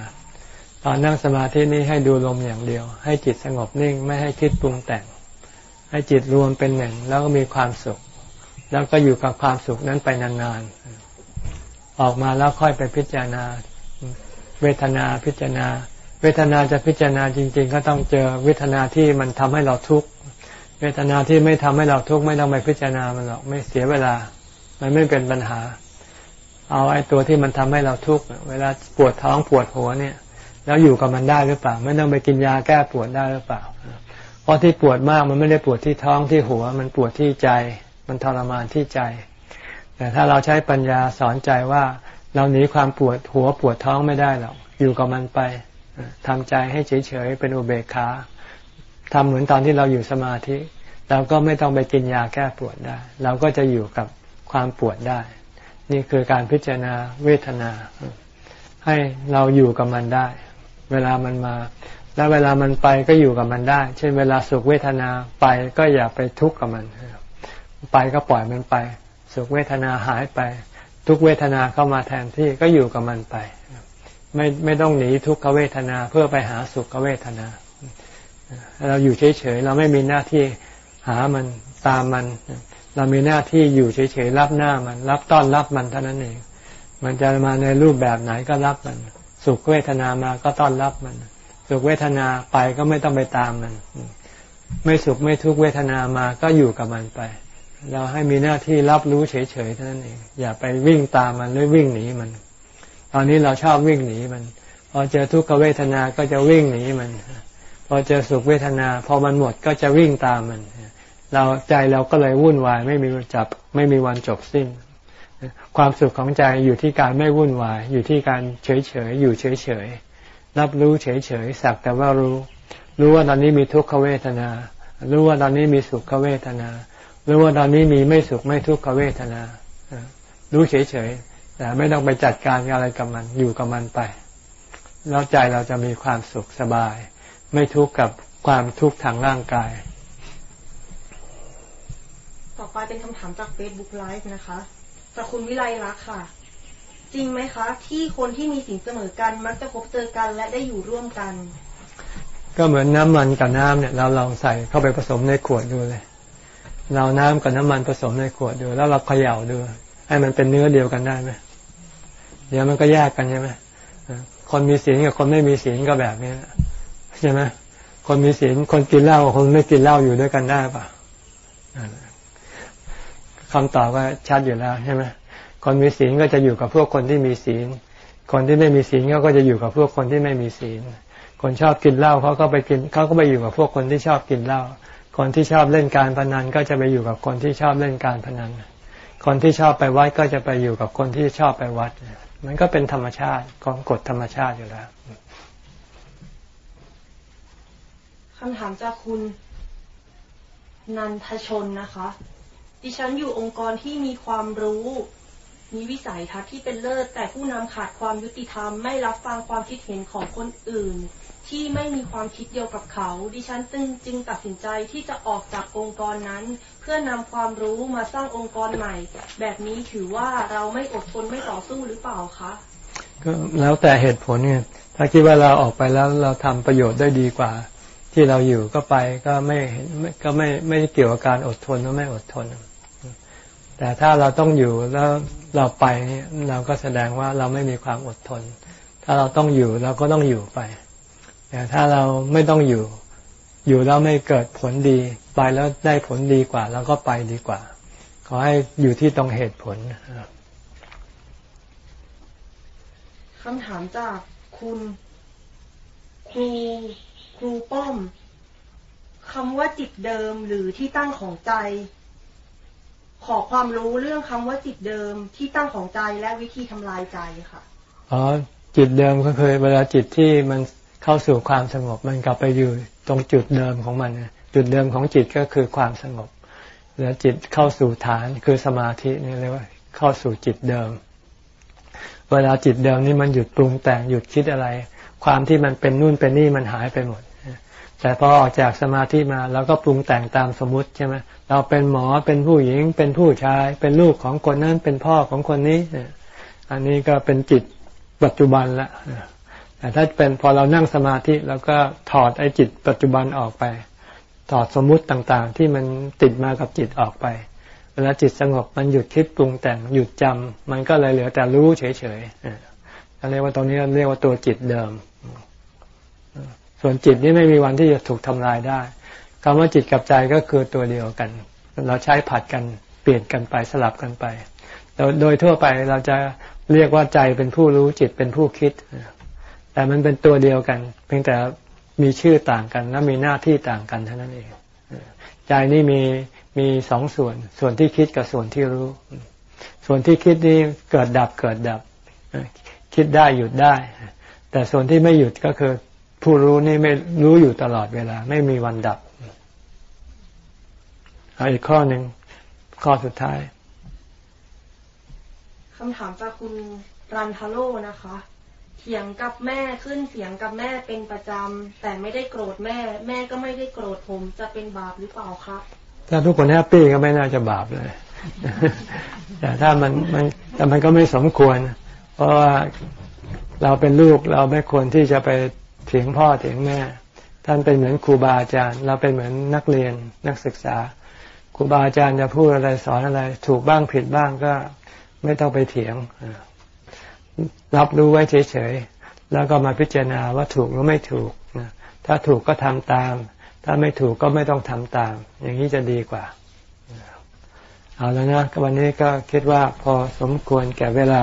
ตอนนั่งสมาธินี้ให้ดูลมอย่างเดียว ให้จิตสงบนิ่งไม่ให้คิดปรุงแต่ง ให้จิตรวมเป็นหนึ่งแล้วก็มีความสุข แล้วก็อยู่กับความสุขนั้นไปนานๆออกมาแล้วค่อยไปพิจารณา เวทนาพิจารณา เวทนาจะพิจารณาจริง ๆ ก็ต้องเจอเวทนาที่มันทำให้เราทุกข์เวทนาที่ไม่ทำให้เราทุกข์ไม่ต้องไปพิจารณามันหรอกไม่เสียเวลา มันไม่เป็นปัญหา เอาไอ้ตัวที่มันทำให้เราทุกข์เวลาปวดท้องปวดหัวเนี่ย แล้วอยู่กับมันได้หรือเปล่า ไม่ต้องไปกินยาแก้ปวดได้หรือเปล่า เพราะที่ปวดมากมันไม่ได้ปวดที่ท้องที่หัว มันปวดที่ใจ มันทรมานที่ใจ แต่ถ้าเราใช้ปัญญาสอนใจว่าเราหนีความปวดหัวปวดท้องไม่ได้หรอกอยู่กับมันไปทำใจให้เฉยๆเป็นอุเบกขาทำเหมือนตอนที่เราอยู่สมาธิ เราก็ไม่ต้องไปกินยาแก้ปวดได้ เราก็จะอยู่กับ ความปวดได้ นี่คือการพิจารณาเวทนา ให้เราอยู่กับมันได้ เวลามันมา แล้วเวลามันไปก็อยู่กับมันได้ เช่น เวลาสุขเวทนาไปก็อย่าไปทุกข์กับมัน ไปก็ปล่อยมันไป สุขเวทนาหายไป ทุกเวทนาเข้ามาแทนที่ก็อยู่กับมันไป ไม่ไม่ต้องหนีทุกขเวทนาเพื่อไปหาสุขเวทนา เราอยู่เฉยๆเราไม่มีหน้าที่หามันตามมัน เรามีหน้าที่อยู่เฉยๆรับหน้ามัน รับต้อนรับมันเท่านั้นเอง มันจะมาในรูปแบบไหนก็รับมัน สุขเวทนามาก็ต้อนรับมัน สุขเวทนาไปก็ไม่ต้องไปตามมัน ไม่สุขไม่ทุกเวทนามาก็อยู่กับมันไป เราให้มีหน้าที่รับรู้เฉยๆเท่านั้นเอง อย่าไปวิ่งตามมันหรือวิ่งหนีมัน ตอนนี้เราชอบวิ่งหนีมัน พอเจอทุกขเวทนาก็จะวิ่งหนีมัน พอเจอสุขเวทนา พอมันหมดก็จะวิ่งตามมัน เราใจเราก็เลยวุ่นวายไม่มีจับไม่มีวันจบสิ้น ความสุขของใจอยู่ที่การไม่วุ่นวาย อยู่ที่การเฉยเฉยอยู่เฉยเฉยรับรู้เฉยเฉยสักแต่ว่ารู้ รู้ว่าตอนนี้มีทุกขเวทนา รู้ว่าตอนนี้มีสุขเวทนา รู้ว่าตอนนี้มีไม่สุขไม่ทุกขเวทนา รู้เฉยเฉยแต่ไม่ต้องไปจัดการอะไรกับมันอยู่กับมันไป แล้วใจเราจะมีความสุขสบาย ไม่ทุกข์กับความทุกข์ทางร่างกาย ต่อไปเป็นคำถามจาก Facebook Live นะคะจากคุณวิไลรักค่ะ จริงไหมคะ ที่คนที่มีศีลเสมอกันมักจะพบเจอกันและได้อยู่ร่วมกัน ก็เหมือนน้ำมันกับน้ำเนี่ยเราลองใส่เข้าไปผสมในขวดดูเลย เราน้ำกับน้ำมันผสมในขวดดู แล้วเราเขย่าดู ให้มันเป็นเนื้อเดียวกันได้ไหมเดี๋ยวมันก็แยกกันใช่ไหมคนมีศีลกับคนไม่มีศีลก็แบบนี้ใช่ไหมคนมีศีลคนกินเหล้าคนไม่กินเหล้าอยู่ด้วยกันได้ปะ คำตอบก็ชัดอยู่แล้วใช่ไหมคนมีศีลก็จะอยู่กับพวกคนที่มีศีล คนที่ไม่มีศีลเขาก็จะอยู่กับพวกคนที่ไม่มีศีล คนชอบกินเหล้าเขาก็ไปกินเขาก็ไปอยู่กับพวกคนที่ชอบกินเหล้า คนที่ชอบเล่นการพนันก็จะไปอยู่กับคนที่ชอบเล่นการพนัน คนที่ชอบไปวัดก็จะไปอยู่กับคนที่ชอบไปวัด มันก็เป็นธรรมชาติของกฎธรรมชาติอยู่แล้วคำถามจากคุณนันทชนนะคะ ดิฉันอยู่องค์กรที่มีความรู้ มีวิสัยทัศน์ที่เป็นเลิศ แต่ผู้นำขาดความยุติธรรม ไม่รับฟังความคิดเห็นของคนอื่น ที่ไม่มีความคิดเดียวกับเขา ดิฉันจึงจึงตัดสินใจที่จะออกจากองค์กรนั้น เพื่อนำความรู้มาสร้างองค์กรใหม่ แบบนี้ถือว่าเราไม่อดทนไม่ต่อสู้หรือเปล่าคะก็แล้วแต่เหตุผลเนี่ยถ้าคิดว่าเราออกไปแล้วเราทำประโยชน์ได้ดีกว่า ที่เราอยู่ก็ไปก็ไม่ก็ไม่ไม่เกี่ยวกับการอดทนหรือไม่อดทน แต่ถ้าเราต้องอยู่แล้วเราไปนี่เราก็แสดงว่าเราไม่มีความอดทน ถ้าเราต้องอยู่เราก็ต้องอยู่ไป แต่ถ้าเราไม่ต้องอยู่ อยู่แล้วไม่เกิดผลดี ไปแล้วได้ผลดีกว่าเราก็ไปดีกว่า ขอให้อยู่ที่ตรงเหตุผลคำถามจากคุณครูครูป้อมคำว่าจิตเดิมหรือที่ตั้งของใจ ขอความรู้เรื่องคำว่าจิตเดิมที่ตั้งของใจและวิธีทำลายใจค่ะ อ๋อ จิตเดิมก็เคือเวลาจิตที่มันเข้าสู่ความสงบ มันกลับไปอยู่ตรงจุดเดิมของมัน จุดเดิมของจิตก็คือความสงบ แล้วจิตเข้าสู่ฐานคือสมาธินี่เรียกว่าเข้าสู่จิตเดิม เวลาจิตเดิมนี่มันหยุดปรุงแต่งหยุดคิดอะไร ความที่มันเป็นนู่นเป็นนี่มันหายไปหมด แต่พอออกจากสมาธิมาเราก็ปรุงแต่งตามสมมติใช่ไหมเราเป็นหมอเป็นผู้หญิง เป็นผู้ชาย เป็นลูกของคนนั้นเป็นพ่อของคนนี้ อันนี้ก็เป็นจิตปัจจุบันละแต่ถ้าเป็นพอเรานั่งสมาธิเราก็ถอดไอ้จิตปัจจุบันออกไป ถอดสมมุติต่างๆ ที่มันติดมากับจิตออกไป เวลาจิตสงบมันหยุดคิดปรุงแต่งหยุดจำมันก็เลยเหลือแต่รู้เฉยๆเรียกว่าตรงนี้เรียกว่าตัวจิตเดิม ส่วนจิตนี่ไม่มีวันที่จะถูกทำลายได้คำว่าจิตกับใจก็คือตัวเดียวกัน เราใช้ผัดกันเปลี่ยนกันไปสลับกันไปโดยทั่วไปเราจะเรียกว่าใจเป็นผู้รู้จิตเป็นผู้คิด แต่มันเป็นตัวเดียวกัน เพียงแต่มีชื่อต่างกันและมีหน้าที่ต่างกันเท่านั้นเองใจนี่มีมีสองส่วน ส่วนที่คิดกับส่วนที่รู้ ส่วนที่คิดนี่เกิดดับเกิดดับ คิดได้หยุดได้ แต่ส่วนที่ไม่หยุดก็คือ ผู้รู้นี่ไม่รู้อยู่ตลอดเวลา ไม่มีวันดับเอาอีกข้อหนึ่งข้อสุดท้ายคำถามจากคุณรันทโลนะคะ เถียงกับแม่ขึ้นเสียงกับแม่เป็นประจำแต่ไม่ได้โกรธแม่ แม่ก็ไม่ได้โกรธผมจะเป็นบาปหรือเปล่าครับ ถ้าทุกคนแฮปปี้ก็ไม่น่าจะบาปเลย แต่ถ้ามันมันแต่มันก็ไม่สมควร เพราะว่าเราเป็นลูกเราไม่ควรที่จะไป เถียงพ่อเถียงแม่ ท่านเป็นเหมือนครูบาอาจารย์ เราเป็นเหมือนนักเรียนนักศึกษาครูบาอาจารย์จะพูดอะไรสอนอะไร ถูกบ้างผิดบ้างก็ไม่ต้องไปเถียงรับรู้ไว้เฉยๆแล้วก็มาพิจารณาว่าถูกหรือไม่ถูกถ้าถูกก็ทำตาม ถ้าไม่ถูกก็ไม่ต้องทำตาม อย่างนี้จะดีกว่าเอาแล้วนะวันนี้ก็คิดว่าพอสมควรแก่เวลา